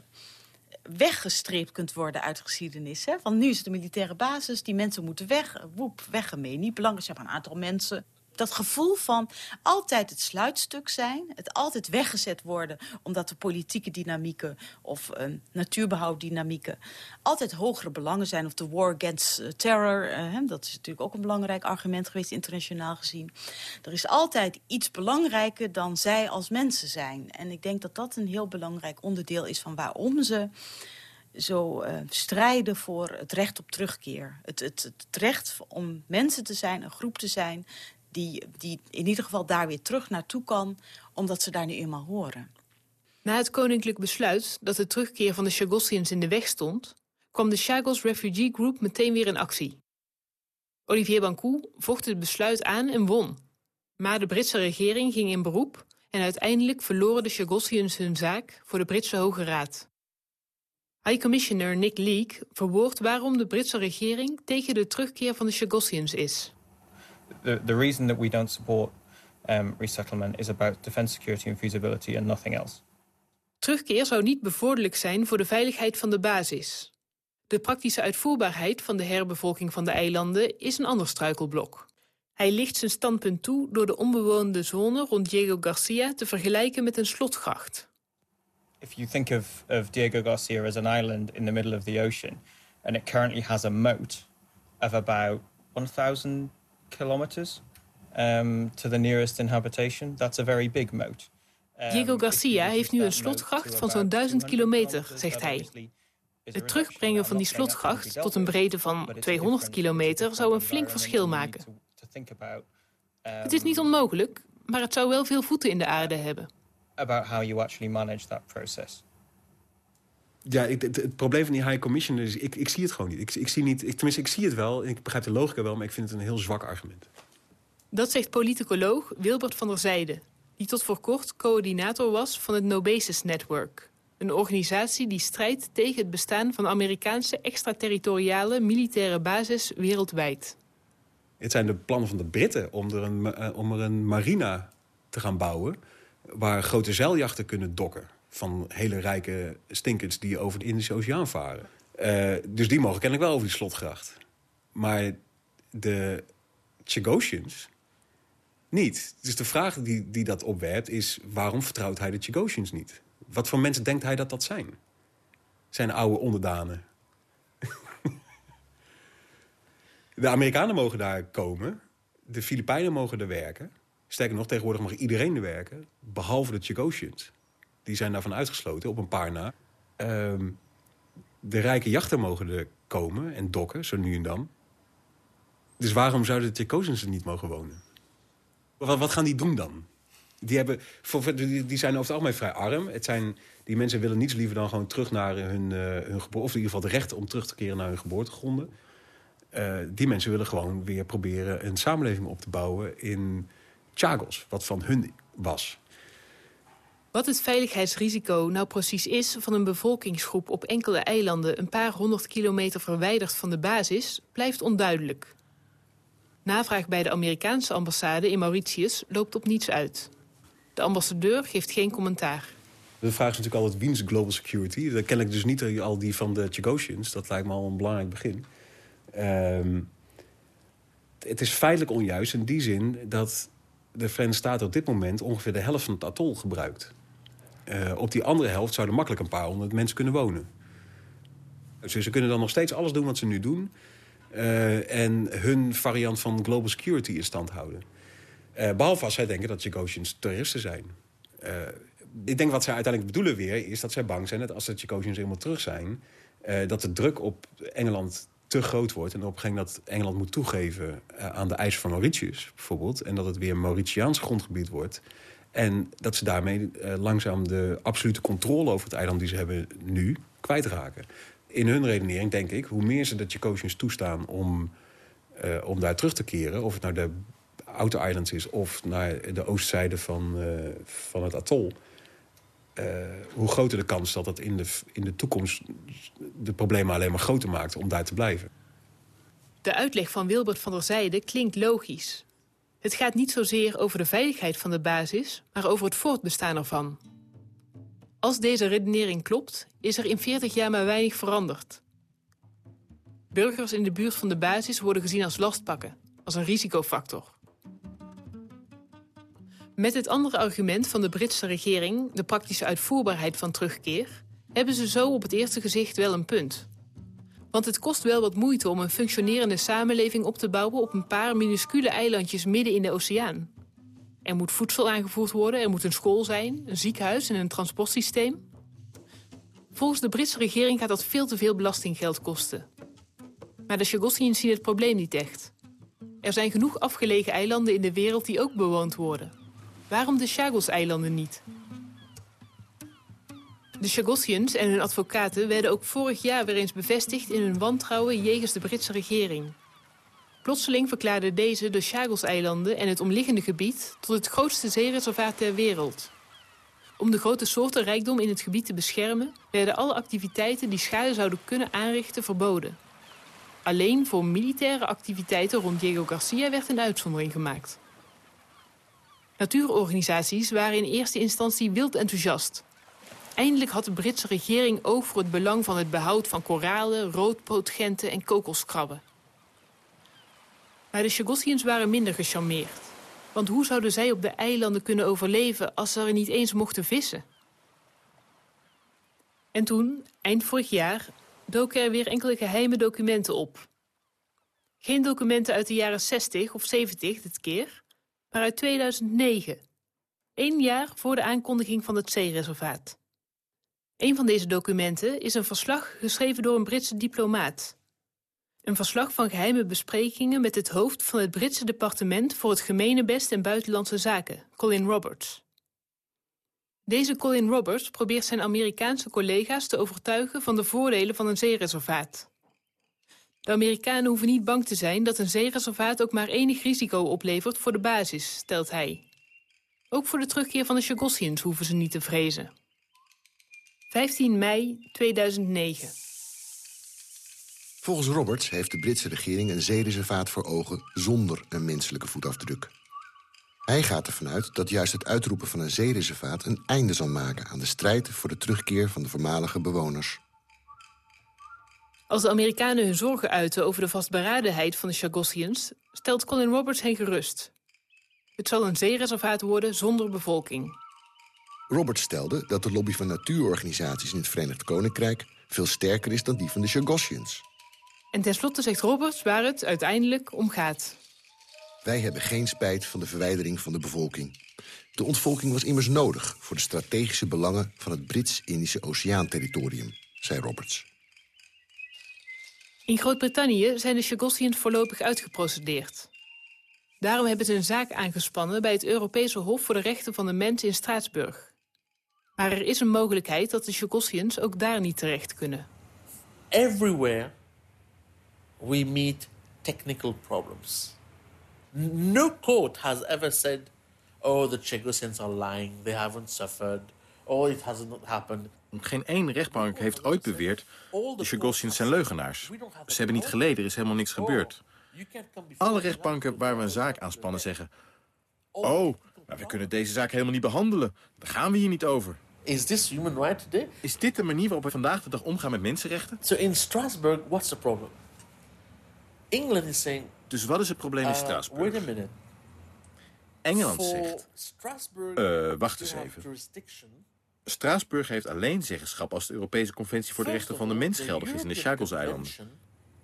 weggestreept kunt worden uit de geschiedenis. Hè? Want nu is het de militaire basis, die mensen moeten weg, woep, weggemeen. Niet belangrijk, zeg maar een aantal mensen dat gevoel van altijd het sluitstuk zijn... het altijd weggezet worden omdat de politieke dynamieken... of uh, natuurbehouddynamieken altijd hogere belangen zijn... of de war against uh, terror, uh, dat is natuurlijk ook een belangrijk argument geweest... internationaal gezien. Er is altijd iets belangrijker dan zij als mensen zijn. En ik denk dat dat een heel belangrijk onderdeel is van waarom ze zo uh, strijden voor het recht op terugkeer. Het, het, het recht om mensen te zijn, een groep te zijn... Die, die in ieder geval daar weer terug naartoe kan... omdat ze daar nu eenmaal horen. Na het koninklijk besluit dat de terugkeer van de Chagossians in de weg stond... kwam de Chagos Refugee Group meteen weer in actie. Olivier Bancou vocht het besluit aan en won. Maar de Britse regering ging in beroep... en uiteindelijk verloren de Chagossians hun zaak voor de Britse Hoge Raad. High Commissioner Nick Leake verwoordt waarom de Britse regering tegen de terugkeer van de Chagossians is. The, the reason that we don't support um, resettlement is about defense security and feasibility and nothing else. Terugkeer zou niet bevorderlijk zijn voor de veiligheid van de basis. De praktische uitvoerbaarheid van de herbevolking van de eilanden is een ander struikelblok. Hij licht zijn standpunt toe door de onbewoonde zone rond Diego Garcia te vergelijken met een slotgracht. if you think of, of Diego Garcia as an island in the middle of the ocean, and it currently has a moat of about 1,000 kilometers um, to the nearest inhabitation, that's a very big moat. Um, Diego Garcia heeft nu een slotgracht van zo'n 1000 kilometer, zegt hij. Het terugbrengen van die slotgracht tot een breedte van 200 kilometer zou een flink verschil maken. Het is niet onmogelijk, maar het zou wel veel voeten in de aarde hebben about how you actually manage that process. Ja, ik, het, het, probleem van die high commissioner is, ik, ik zie het gewoon niet. Ik, ik zie niet ik, tenminste, ik zie het wel, ik begrijp de logica wel, maar ik vind het een heel zwak argument. Dat zegt politicoloog Wilbert van der Zijde, die tot voor kort coördinator was van het No Basis Network. Een organisatie die strijdt tegen het bestaan van Amerikaanse extraterritoriale militaire bases wereldwijd. Het zijn de plannen van de Britten om er een, om er een marina te gaan bouwen waar grote zeiljachten kunnen dokken. Van hele rijke stinkers die over de Indische Oceaan varen. Uh, dus die mogen kennelijk wel over die slotgracht. Maar de Chagosians niet. Dus de vraag die, die dat opwerpt is... waarom vertrouwt hij de Chagosians niet? Wat voor mensen denkt hij dat dat zijn? Zijn oude onderdanen. *laughs* de Amerikanen mogen daar komen. De Filipijnen mogen er werken. Sterker nog, tegenwoordig mag iedereen er werken, behalve de Chagosians. Die zijn daarvan uitgesloten, op een paar na. Um, de rijke jachten mogen er komen en dokken, zo nu en dan. Dus waarom zouden de Chagosians er niet mogen wonen? Wat, wat, gaan die doen dan? Die, hebben, die zijn over het algemeen vrij arm. Het zijn, die mensen willen niets liever dan gewoon terug naar hun, uh, hun geboorte... of in ieder geval het recht om terug te keren naar hun geboortegronden. Uh, die mensen willen gewoon weer proberen een samenleving op te bouwen... in Chagos, wat van hun was. Wat het veiligheidsrisico nou precies is van een bevolkingsgroep op enkele eilanden een paar honderd kilometer verwijderd van de basis, blijft onduidelijk. Navraag bij de Amerikaanse ambassade in Mauritius loopt op niets uit. De ambassadeur geeft geen commentaar. De vraag is natuurlijk altijd wiens global security. Dan ken ik dus niet al die van de Chagosians. Dat lijkt me al een belangrijk begin. Um, het is feitelijk onjuist in die zin dat de Verenigde Staten op dit moment ongeveer de helft van het atol gebruikt. Uh, op die andere helft zouden makkelijk een paar honderd mensen kunnen wonen. Dus ze kunnen dan nog steeds alles doen wat ze nu doen. Uh, en hun variant van global security in stand houden. Uh, behalve als zij denken dat Chagosians terroristen zijn. ik denk wat zij uiteindelijk bedoelen weer... is dat zij bang zijn dat als de Chagosians helemaal terug zijn... dat de druk op Engeland te groot wordt... en op een dat Engeland moet toegeven aan de eisen van Mauritius bijvoorbeeld... en dat het weer Mauritiaans grondgebied wordt... en dat ze daarmee uh, langzaam de absolute controle over het eiland die ze hebben nu kwijtraken. In hun redenering denk ik, hoe meer ze de Chagosians toestaan om, uh, om daar terug te keren... of het nou de Outer Islands is of naar de oostzijde van, van het atol... Hoe groter de kans dat dat in de, in de toekomst de problemen alleen maar groter maakt om daar te blijven. De uitleg van Wilbert van der Zijde klinkt logisch. Het gaat niet zozeer over de veiligheid van de basis, maar over het voortbestaan ervan. Als deze redenering klopt, is er in 40 jaar maar weinig veranderd. Burgers in de buurt van de basis worden gezien als lastpakken, als een risicofactor. Met het andere argument van de Britse regering, de praktische uitvoerbaarheid van terugkeer, hebben ze zo op het eerste gezicht wel een punt. Want het kost wel wat moeite om een functionerende samenleving op te bouwen op een paar minuscule eilandjes midden in de oceaan. Er moet voedsel aangevoerd worden, er moet een school zijn, een ziekenhuis en een transportsysteem. Volgens de Britse regering gaat dat veel te veel belastinggeld kosten. Maar de Chagossians zien het probleem niet echt. Er zijn genoeg afgelegen eilanden in de wereld die ook bewoond worden. Waarom de Chagos-eilanden niet? De Chagossians en hun advocaten werden ook vorig jaar weer eens bevestigd in hun wantrouwen jegens de Britse regering. Plotseling verklaarden deze de Chagos-eilanden en het omliggende gebied tot het grootste zeereservaat ter wereld. Om de grote soortenrijkdom in het gebied te beschermen, werden alle activiteiten die schade zouden kunnen aanrichten verboden. Alleen voor militaire activiteiten rond Diego Garcia werd een uitzondering gemaakt. Natuurorganisaties waren in eerste instantie wild enthousiast. Eindelijk had de Britse regering oog voor het belang van het behoud van koralen, roodpootgenten en kokoskrabben. Maar de Chagossians waren minder gecharmeerd. Want hoe zouden zij op de eilanden kunnen overleven als ze er niet eens mochten vissen? En toen, eind vorig jaar, doken er weer enkele geheime documenten op. Geen documenten uit de jaren 60 of 70 dit keer, maar uit 2009. Eén jaar voor de aankondiging van het zeereservaat. Een van deze documenten is een verslag geschreven door een Britse diplomaat. Een verslag van geheime besprekingen met het hoofd van het Britse departement voor het gemeenebest en buitenlandse zaken, Colin Roberts. Deze Colin Roberts probeert zijn Amerikaanse collega's te overtuigen van de voordelen van een zeereservaat. De Amerikanen hoeven niet bang te zijn dat een zeereservaat ook maar enig risico oplevert voor de basis, stelt hij. Ook voor de terugkeer van de Chagossians hoeven ze niet te vrezen. 15 mei 2009. Volgens Roberts heeft de Britse regering een zeereservaat voor ogen zonder een menselijke voetafdruk. Hij gaat ervan uit dat juist het uitroepen van een zeereservaat een einde zal maken aan de strijd voor de terugkeer van de voormalige bewoners. Als de Amerikanen hun zorgen uiten over de vastberadenheid van de Chagossians, stelt Colin Roberts hen gerust. Het zal een zeereservaat worden zonder bevolking. Roberts stelde dat de lobby van natuurorganisaties in het Verenigd Koninkrijk veel sterker is dan die van de Chagossians. En tenslotte zegt Roberts waar het uiteindelijk om gaat. Wij hebben geen spijt van de verwijdering van de bevolking. De ontvolking was immers nodig voor de strategische belangen van het Brits-Indische Oceaanterritorium, zei Roberts. In Groot-Brittannië zijn de Chagossians voorlopig uitgeprocedeerd. Daarom hebben ze een zaak aangespannen bij het Europese Hof voor de Rechten van de Mens in Straatsburg. Maar er is een mogelijkheid dat de Chagossians ook daar niet terecht kunnen. Everywhere we meet technical problems. No court has ever said, oh, the Chagossians are lying, they haven't suffered, oh, it has not happened. Geen één rechtbank heeft ooit beweerd... de Chagossians zijn leugenaars. Ze hebben niet geleden, er is helemaal niks gebeurd. Alle rechtbanken waar we een zaak aanspannen zeggen... oh, maar we kunnen deze zaak helemaal niet behandelen. Daar gaan we hier niet over. Is this human right today? Is dit de manier waarop we vandaag de dag omgaan met mensenrechten? So in Strasbourg, what's the problem? England is saying... Dus wat is het probleem in uh, Straatsburg? wait a minute. Engeland zegt... Eh, wacht eens even. Straatsburg heeft alleen zeggenschap als de Europese Conventie voor de Rechten van de Mens geldig is in de. Convention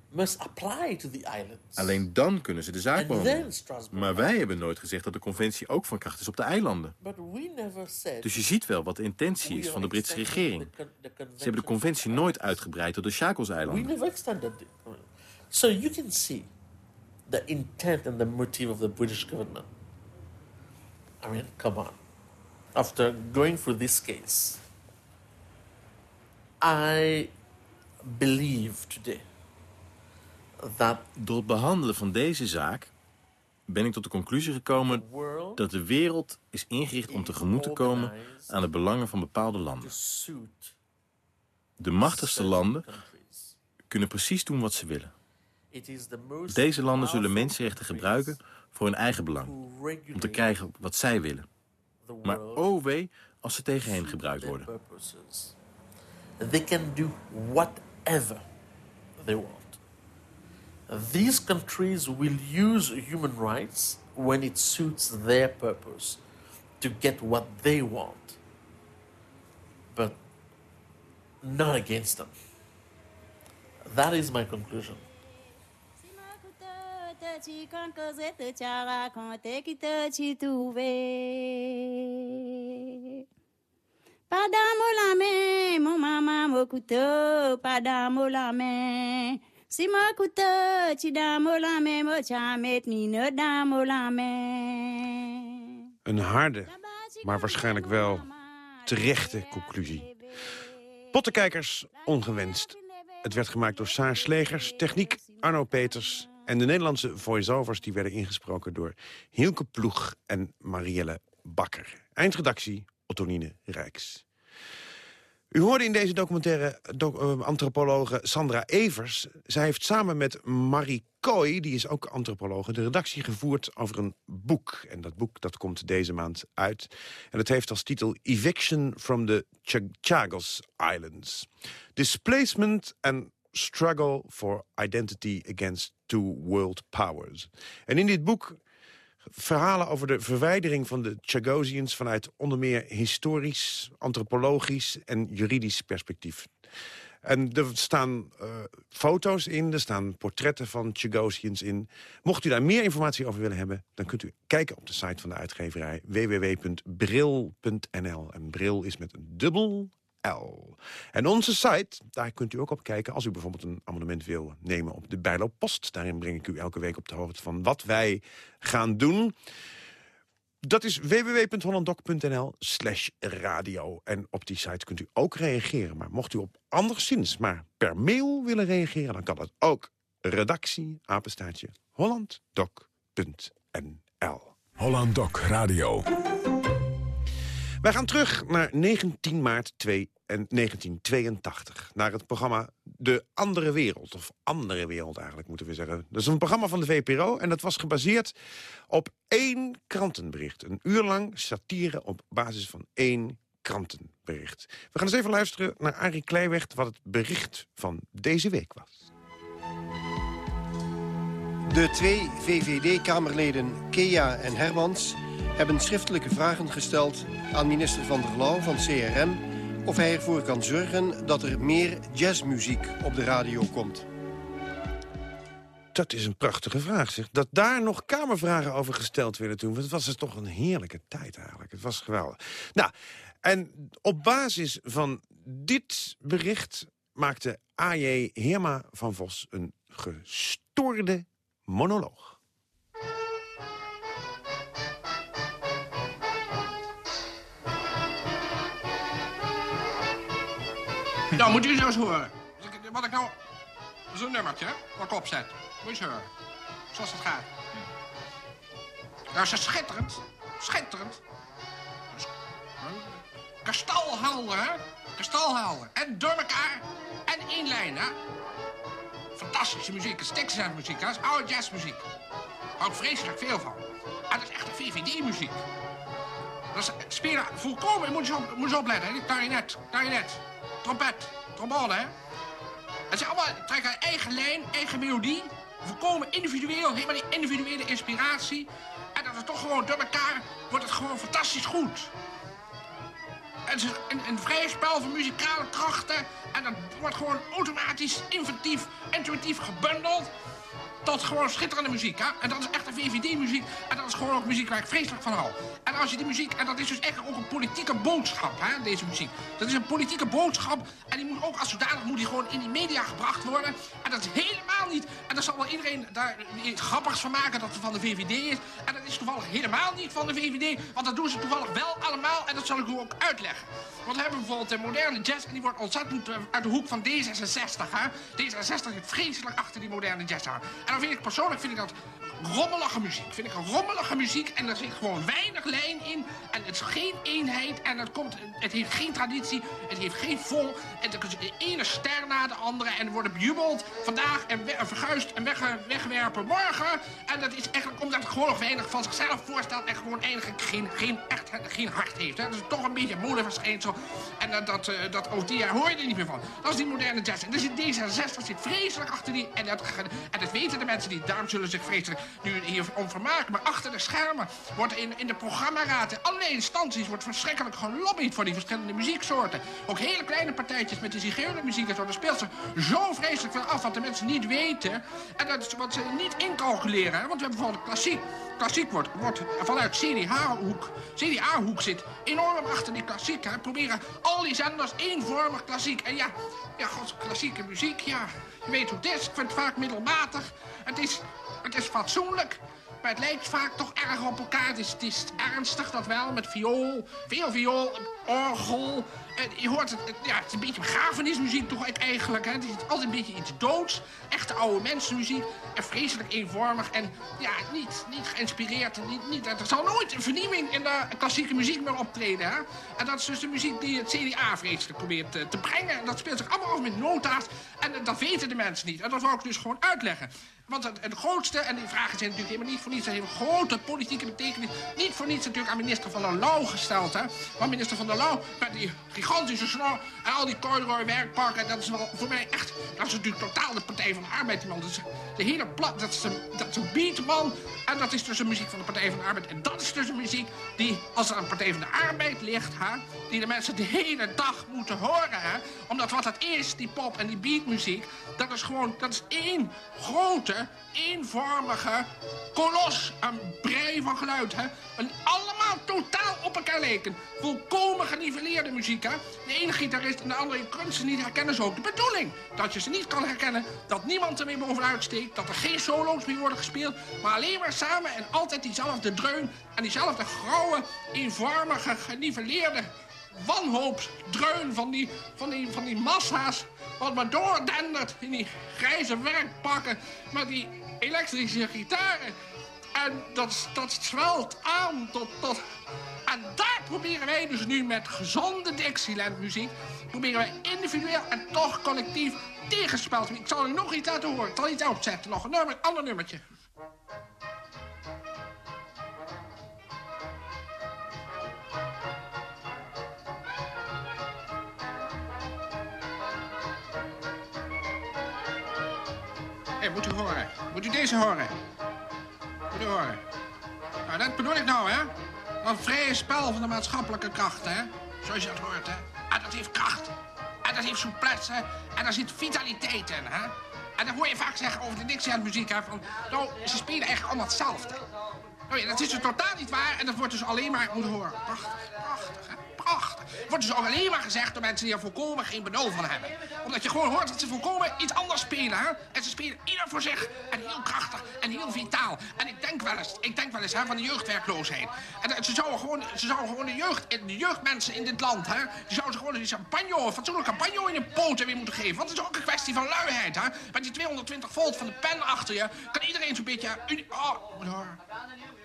must apply to the islands. Alleen dan kunnen ze de zaak And behandelen. Maar wij hebben nooit gezegd dat de conventie ook van kracht is op de eilanden. But we never said Dus je ziet wel wat de intentie is van de Britse regering. Ze hebben de conventie nooit uitgebreid tot de it. So you can see the intent and the motive of the British government. I mean, come on. After going through this case, I believe today Door het behandelen van deze zaak ben ik tot de conclusie gekomen dat de wereld is ingericht om tegemoet te komen aan de belangen van bepaalde landen. De machtigste landen kunnen precies doen wat ze willen. Deze landen zullen mensenrechten gebruiken voor hun eigen belang, om te krijgen wat zij willen. Maar oh wee als ze tegen hen gebruikt worden. They can do whatever they want. These countries will use human rights when it suits their purpose. to get what they want, but not against them. That is my conclusion. Padamo la main, mon maman mo couteau, padamo la main. Si mo couteau, ti damo la main, mo chamet ni no damo la main. Een harde, maar waarschijnlijk wel terechte conclusie. Pottenkijkers ongewenst. Het werd gemaakt door Saar Slegers, techniek Arno Peters... en de Nederlandse voice-overs die werden ingesproken door Hielke Ploeg en Marielle Bakker. Eindredactie Ottonine Rijks. U hoorde in deze documentaire doc, uh, antropologe Sandra Evers. Zij heeft samen met Marie Kooi, die is ook antropologe... de redactie gevoerd over een boek. En dat boek dat komt deze maand uit. En het heeft als titel Eviction from the Ch Chagos Islands. Displacement and Struggle for Identity Against Two World Powers. En in dit boek verhalen over de verwijdering van de Chagosians... vanuit onder meer historisch, antropologisch en juridisch perspectief. En er staan uh, foto's in, er staan portretten van Chagosians in. Mocht u daar meer informatie over willen hebben... dan kunt u kijken op de site van de uitgeverij www.bril.nl. En bril is met een dubbel En onze site, daar kunt u ook op kijken... als u bijvoorbeeld een abonnement wil nemen op de Bijlo Post. Daarin breng ik u elke week op de hoogte van wat wij gaan doen. Dat is www.hollanddoc.nl slash radio. En op die site kunt u ook reageren. Maar mocht u op anderszins maar per mail willen reageren... dan kan dat ook. Redactie, apenstaartje, hollanddoc.nl. Holland Doc Radio. Wij gaan terug naar 19 maart 2 en 1982. Naar het programma De Andere Wereld. Of Andere Wereld eigenlijk, moeten we zeggen. Dat is een programma van de VPRO en dat was gebaseerd op één krantenbericht. Een uur lang satire op basis van één krantenbericht. We gaan eens even luisteren naar Arie Kleiweg... wat het bericht van deze week was. De twee VVD-kamerleden Kea en Hermans hebben schriftelijke vragen gesteld aan minister Van der Lauw van CRM... of hij ervoor kan zorgen dat er meer jazzmuziek op de radio komt. Dat is een prachtige vraag, zeg. Dat daar nog kamervragen over gesteld werden toen. Want het was dus toch een heerlijke tijd eigenlijk. Het was geweldig. Nou, en op basis van dit bericht maakte A.J. Heerma van Vos een gestoorde monoloog. Nou, moet u eens eens horen. Wat ik nou... Zo'n nummertje, wat ik opzet. Moet je horen. Zoals het gaat. Nou, is schitterend. Schitterend. Kristalhelder, hè? Kristalhelder. En door elkaar. En één lijn, hè? Fantastische muziek. Stikzet muziek, hè? Oude jazzmuziek. Hou ik vreselijk veel van. En dat is echt VVD-muziek. Dat is spelen volkomen... Moet je, op, moet je opletten, hè? Klarinet, klarinet trompet, trombone, hè. En ze allemaal trekken eigen lijn, eigen melodie. Volkomen individueel, helemaal die individuele inspiratie. En dat is toch gewoon door elkaar, wordt het gewoon fantastisch goed. Het is een, een vrij spel van muzikale krachten. En dat wordt gewoon automatisch, inventief, intuïtief gebundeld tot gewoon schitterende muziek. Hè? En dat is echt een VVD-muziek. En dat is gewoon ook muziek waar ik vreselijk van hou. En als je die muziek... En dat is dus echt ook een politieke boodschap, hè, deze muziek. Dat is een politieke boodschap. En die moet ook als zodanig moet die gewoon in die media gebracht worden. En dat is helemaal niet... En daar zal wel iedereen daar iets grappigs van maken dat het van de VVD is. En dat is toevallig helemaal niet van de VVD. Want dat doen ze toevallig wel allemaal. En dat zal ik u ook uitleggen. Want we hebben bijvoorbeeld de moderne jazz. En die wordt ontzettend uit de hoek van D66. Hè? D66 zit vreselijk achter die moderne jazz aan. En dan vind ik persoonlijk vind ik dat rommelige muziek. Vind ik een rommelige muziek en er zit gewoon weinig lijn in. En het is geen eenheid en het, komt, het heeft geen traditie, het heeft geen vol. En er is de ene ster na de andere en er wordt bejubeld vandaag en verguisd rust en weg, wegwerpen morgen. En dat is eigenlijk omdat het gewoon nog weinig van zichzelf voorstelt... en gewoon eigenlijk geen, geen, echt geen hart heeft. Dat is toch een beetje een modeverschijnsel. En dat, dat, uh, dat hoor je er niet meer van. Dat is die moderne jazz. En er zit D66 zit vreselijk achter die... En dat, en dat weten de mensen niet. Daarom zullen zich vreselijk nu hier om vermaken. Maar achter de schermen wordt in, in de programmaraad... in allerlei instanties wordt verschrikkelijk gelobbyd... voor die verschillende muzieksoorten. Ook hele kleine partijtjes met die zigeunermuziek en zo. Daar speelt ze zo vreselijk veel af wat de mensen niet weten. En dat is wat ze niet incalculeren. Want we hebben bijvoorbeeld klassiek. Klassiek wordt, wordt vanuit. CDA-hoek zit enorm achter die klassiek. Hè? Proberen al die zenders eenvormig klassiek. En ja, ja, god, klassieke muziek, ja. Je weet hoe het is. Ik vind het vaak middelmatig. Het is, het is fatsoenlijk. Maar het lijkt vaak toch erg op elkaar. Het is, het ernstig, dat wel, met viool. Veel viool, orgel. En je hoort het, ja, het is een beetje begrafenismuziek toch eigenlijk. Hè? Het is altijd een beetje iets doods. Echte oude mensenmuziek. En vreselijk eenvormig. En ja, niet, niet geïnspireerd. Niet, niet, er zal nooit een vernieuwing in de klassieke muziek meer optreden. Hè? En dat is dus de muziek die het CDA vreselijk probeert te, te brengen. En dat speelt zich allemaal af met nota's. En dat weten de mensen niet. En dat wil ik dus gewoon uitleggen. Want het, het, grootste, en die vragen zijn natuurlijk helemaal niet voor niets... dat heeft grote politieke betekenis. Niet voor niets natuurlijk aan minister van der Lauw gesteld, hè. Want minister van der Lauw, met die gigantische snor... en al die corridor werkparken, dat is wel voor mij echt... dat is natuurlijk totaal de Partij van de Arbeid. Dat is de hele plat, dat is een, dat is een beatman... en dat is dus een muziek van de Partij van de Arbeid. En dat is dus een muziek die, als er aan de Partij van de Arbeid ligt... Hè, die de mensen de hele dag moeten horen, hè. Omdat wat het is, die pop en die beatmuziek... dat is gewoon, dat is één grote eenvormige kolos. Een brei van geluid, hè. En allemaal totaal op elkaar leken. Volkomen geniveleerde muziek, hè. De ene gitarist en de andere kunt ze niet herkennen. Is ook de bedoeling. Dat je ze niet kan herkennen. Dat niemand er meer bovenuit steekt. Dat er geen solo's meer worden gespeeld. Maar alleen maar samen en altijd diezelfde dreun. En diezelfde grauwe, eenvormige, geniveleerde wanhoopsdreun van die, van die, van die massa's. Wat maar doordendert in die grijze werkpakken met die elektrische gitaren. En dat, dat zwelt aan tot, tot... En daar proberen wij dus nu met gezonde Dixieland muziek... proberen wij individueel en toch collectief tegenspel te Ik zal u nog iets laten horen. Ik zal iets opzetten. Nog een nummer, ander nummertje. Moet u deze horen. Moet u horen. Nou, dat bedoel ik nou, hè. Een vrije spel van de maatschappelijke krachten, hè. Zoals je dat hoort, hè. En dat heeft kracht. En dat heeft souplesse. En daar zit vitaliteit in, hè. En dan hoor je vaak zeggen over de Dixieland muziek, hè. Van, nou, ze spelen eigenlijk allemaal hetzelfde. Nou ja, dat is dus totaal niet waar. En dat wordt dus alleen maar, moet horen. Prachtig, prachtig. Wordt dus ook alleen maar gezegd door mensen die er volkomen geen benul van hebben. Omdat je gewoon hoort dat ze volkomen iets anders spelen, hè. En ze spelen ieder voor zich. En heel krachtig en heel vitaal. En ik denk wel eens, ik denk wel eens, hè, van de jeugdwerkloosheid. En eh, ze zouden gewoon, ze zouden gewoon de, jeugd, de jeugdmensen in dit land, hè. Die zouden ze gewoon een champagne, een fatsoenlijk campagne in de poten weer moeten geven. Want het is ook een kwestie van luiheid, hè. Met die 220 volt van de pen achter je, kan iedereen zo'n beetje... Oh,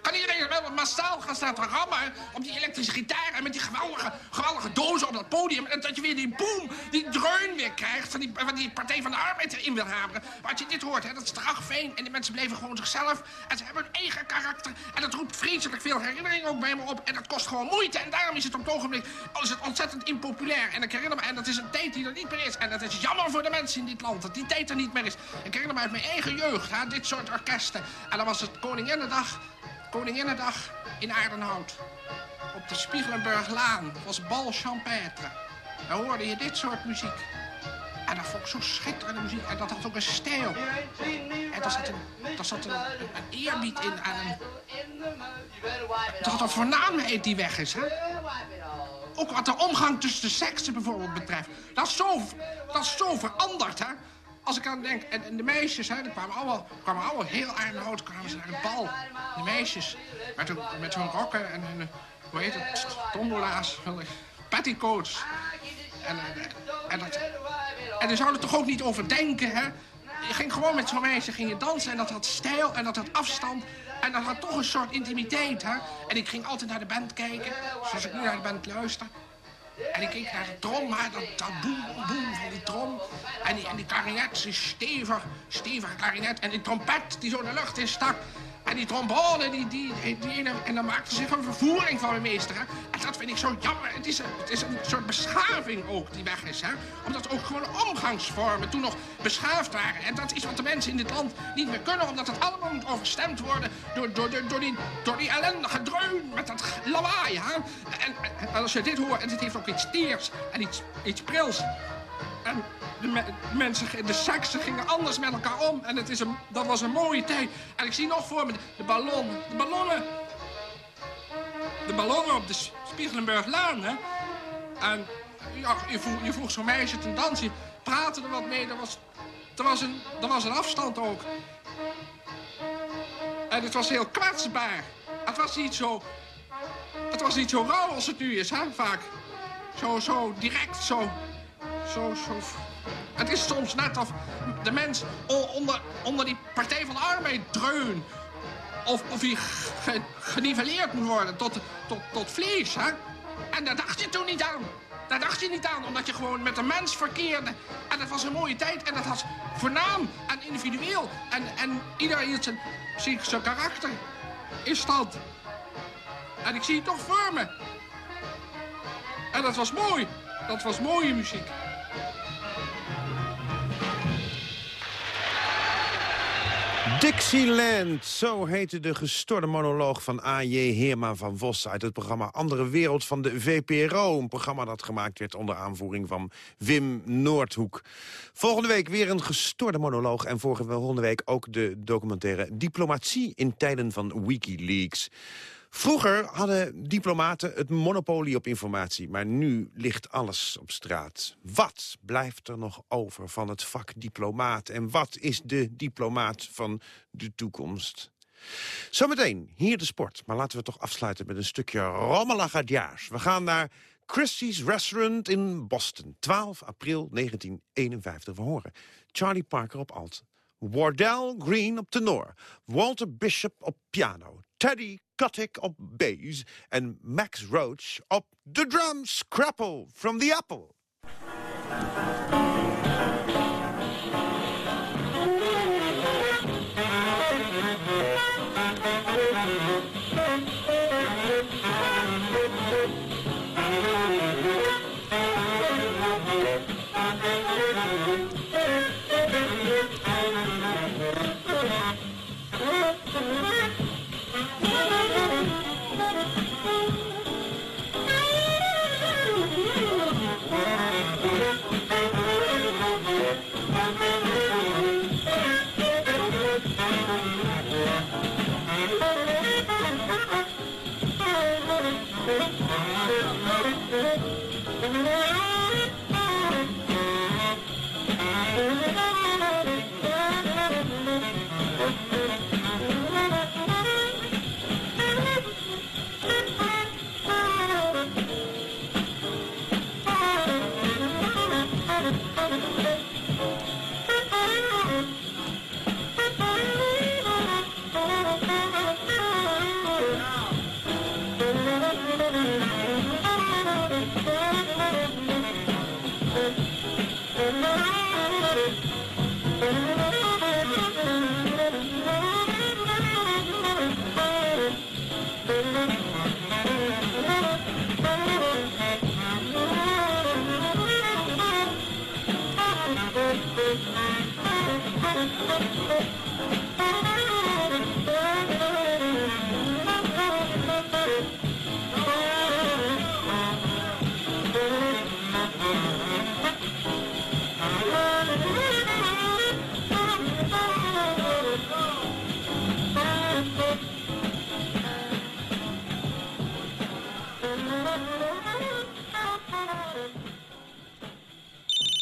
kan iedereen wel massaal gaan staan te rammen op die elektrische gitaar en met die geweldige, geweldige dozen op dat podium. En dat je weer die boom, die dreun weer krijgt van die, van die Partij van de Arbeid erin wil hameren. Als je dit hoort, hè, dat is fijn. En de mensen bleven gewoon zichzelf. En ze hebben hun eigen karakter. En dat roept vreselijk veel herinneringen ook bij me op. En dat kost gewoon moeite. En daarom is het op het ogenblik is het ontzettend impopulair. En ik herinner me, en dat is een tijd die er niet meer is. En dat is jammer voor de mensen in dit land, dat die tijd er niet meer is. Ik herinner me uit mijn eigen jeugd, dit soort orkesten. En dan was het Koninginnedag. Koninginnedag in Aardenhout. Op de Spiegelenburglaan was bal champêtre. Dan hoorde je dit soort muziek. En dat vond ik zo schitterende muziek. En dat had ook een stijl. En daar zat een, daar zat een, een eerbied in aan een... Dat had een voornaamheid die weg is, hè? Ook wat de omgang tussen de seksen bijvoorbeeld betreft. Dat is zo, dat is zo veranderd, hè? Als ik aan denk, en, de meisjes, hè, die kwamen allemaal, kwamen allemaal heel aardig kwamen ze naar het bal. De meisjes, met hun, met hun rokken en hun, hoe heet het, tondela's, petticoats. En, en, en, dat, en daar zouden toch ook niet over denken, hè? Je ging gewoon met zo'n meisje ging je dansen en dat had stijl en dat had afstand. En dat had toch een soort intimiteit, hè? En ik ging altijd naar de band kijken, zoals ik nu naar de band luister. En ik keek naar de trom, maar dat, dat boem, boem van die trom. En die, en die klarinet, stevig, stevige klarinet. En die trompet die zo de lucht in stak. En die trombone, die, die, die, en dan maakte zich een vervoering van mijn meester. Hè? En dat vind ik zo jammer. Het is, een, het is een soort beschaving ook die weg is. Hè? Omdat ook gewoon omgangsvormen toen nog beschaafd waren. En dat is wat de mensen in dit land niet meer kunnen. Omdat het allemaal moet overstemd worden door, door, door, door, die, door die ellendige dreun met dat lawaai. Hè? En, als je dit hoort, en het heeft ook iets teers en iets, iets prils. De, me- mensen, de seksen gingen anders met elkaar om. En het is een, dat was een mooie tijd. En ik zie nog voor me de, ballon, de ballonnen. De ballonnen op de Spiegelenburglaan, hè. En ja, je vroeg, je vroeg zo'n meisje ten dansen. Je praatte er wat mee. Er was, er, was een, er was afstand ook. En het was heel kwetsbaar. Het was niet zo... Het was niet zo rauw als het nu is, hè, vaak. Zo, zo direct, zo... Zo, zo... Het is soms net of de mens onder, onder die Partij van de Arbeid dreun. Of, of hij ge, geniveleerd moet worden tot, tot, tot vlees, hè? En daar dacht je toen niet aan. Daar dacht je niet aan, omdat je gewoon met een mens verkeerde. En dat was een mooie tijd en dat was voornaam en individueel. En, en ieder hield zijn, zijn karakter in stand. En ik zie het toch voor me. En dat was mooi. Dat was mooie muziek. Dixieland, zo heette de gestoorde monoloog van A.J. Heerma van Vos... uit het programma Andere Wereld van de VPRO. Een programma dat gemaakt werd onder aanvoering van Wim Noordhoek. Volgende week weer een gestoorde monoloog... en volgende week ook de documentaire Diplomatie in tijden van Wikileaks... Vroeger hadden diplomaten het monopolie op informatie, maar nu ligt alles op straat. Wat blijft er nog over van het vak diplomaat en wat is de diplomaat van de toekomst? Zometeen, hier de sport, maar laten we toch afsluiten met een stukje rommelagaatjaars. We gaan naar Christie's Restaurant in Boston, 12 april 1951. We horen Charlie Parker op alt, Wardell Green op tenor, Walter Bishop op piano, Teddy Kotick op bass en Max Roach op de drums. Scrapple from the Apple.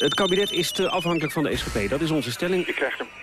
Het kabinet is te afhankelijk van de SGP. Dat is onze stelling. Krijgt een prachtig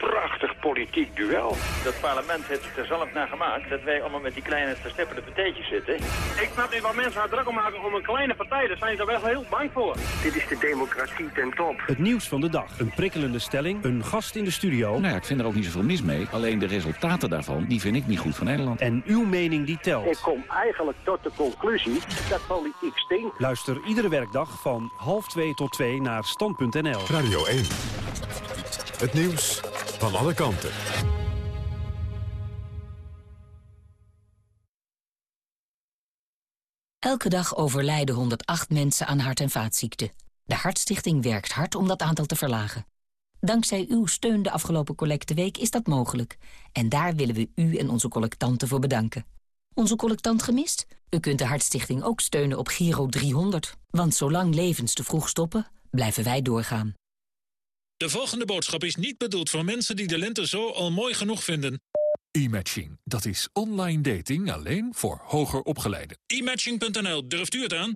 politiek duel. Dat parlement heeft het er zelf naar gemaakt dat wij allemaal met die kleine versteppende partijtjes zitten. Ik snap niet wat mensen haar druk om maken om een kleine partij. Daar zijn ze wel heel bang voor. Dit is de democratie ten top. Het nieuws van de dag. Een prikkelende stelling. Een gast in de studio. Nou ja, ik vind er ook niet zoveel mis mee. Alleen de resultaten daarvan, die vind ik niet goed voor Nederland. En uw mening die telt. Ik kom eigenlijk tot de conclusie dat politiek stinkt. Luister iedere werkdag van half twee tot twee naar stand.nl. Radio 1. Het nieuws van alle kanten. Elke dag overlijden 108 mensen aan hart- en vaatziekten. De Hartstichting werkt hard om dat aantal te verlagen. Dankzij uw steun de afgelopen collecteweek is dat mogelijk. En daar willen we u en onze collectanten voor bedanken. Onze collectant gemist? U kunt de Hartstichting ook steunen op Giro 300. Want zolang levens te vroeg stoppen, blijven wij doorgaan. De volgende boodschap is niet bedoeld voor mensen die de lente zo al mooi genoeg vinden. E-matching, dat is online dating alleen voor hoger opgeleiden. E-matching.nl, durft u het aan?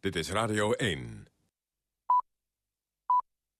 Dit is Radio 1.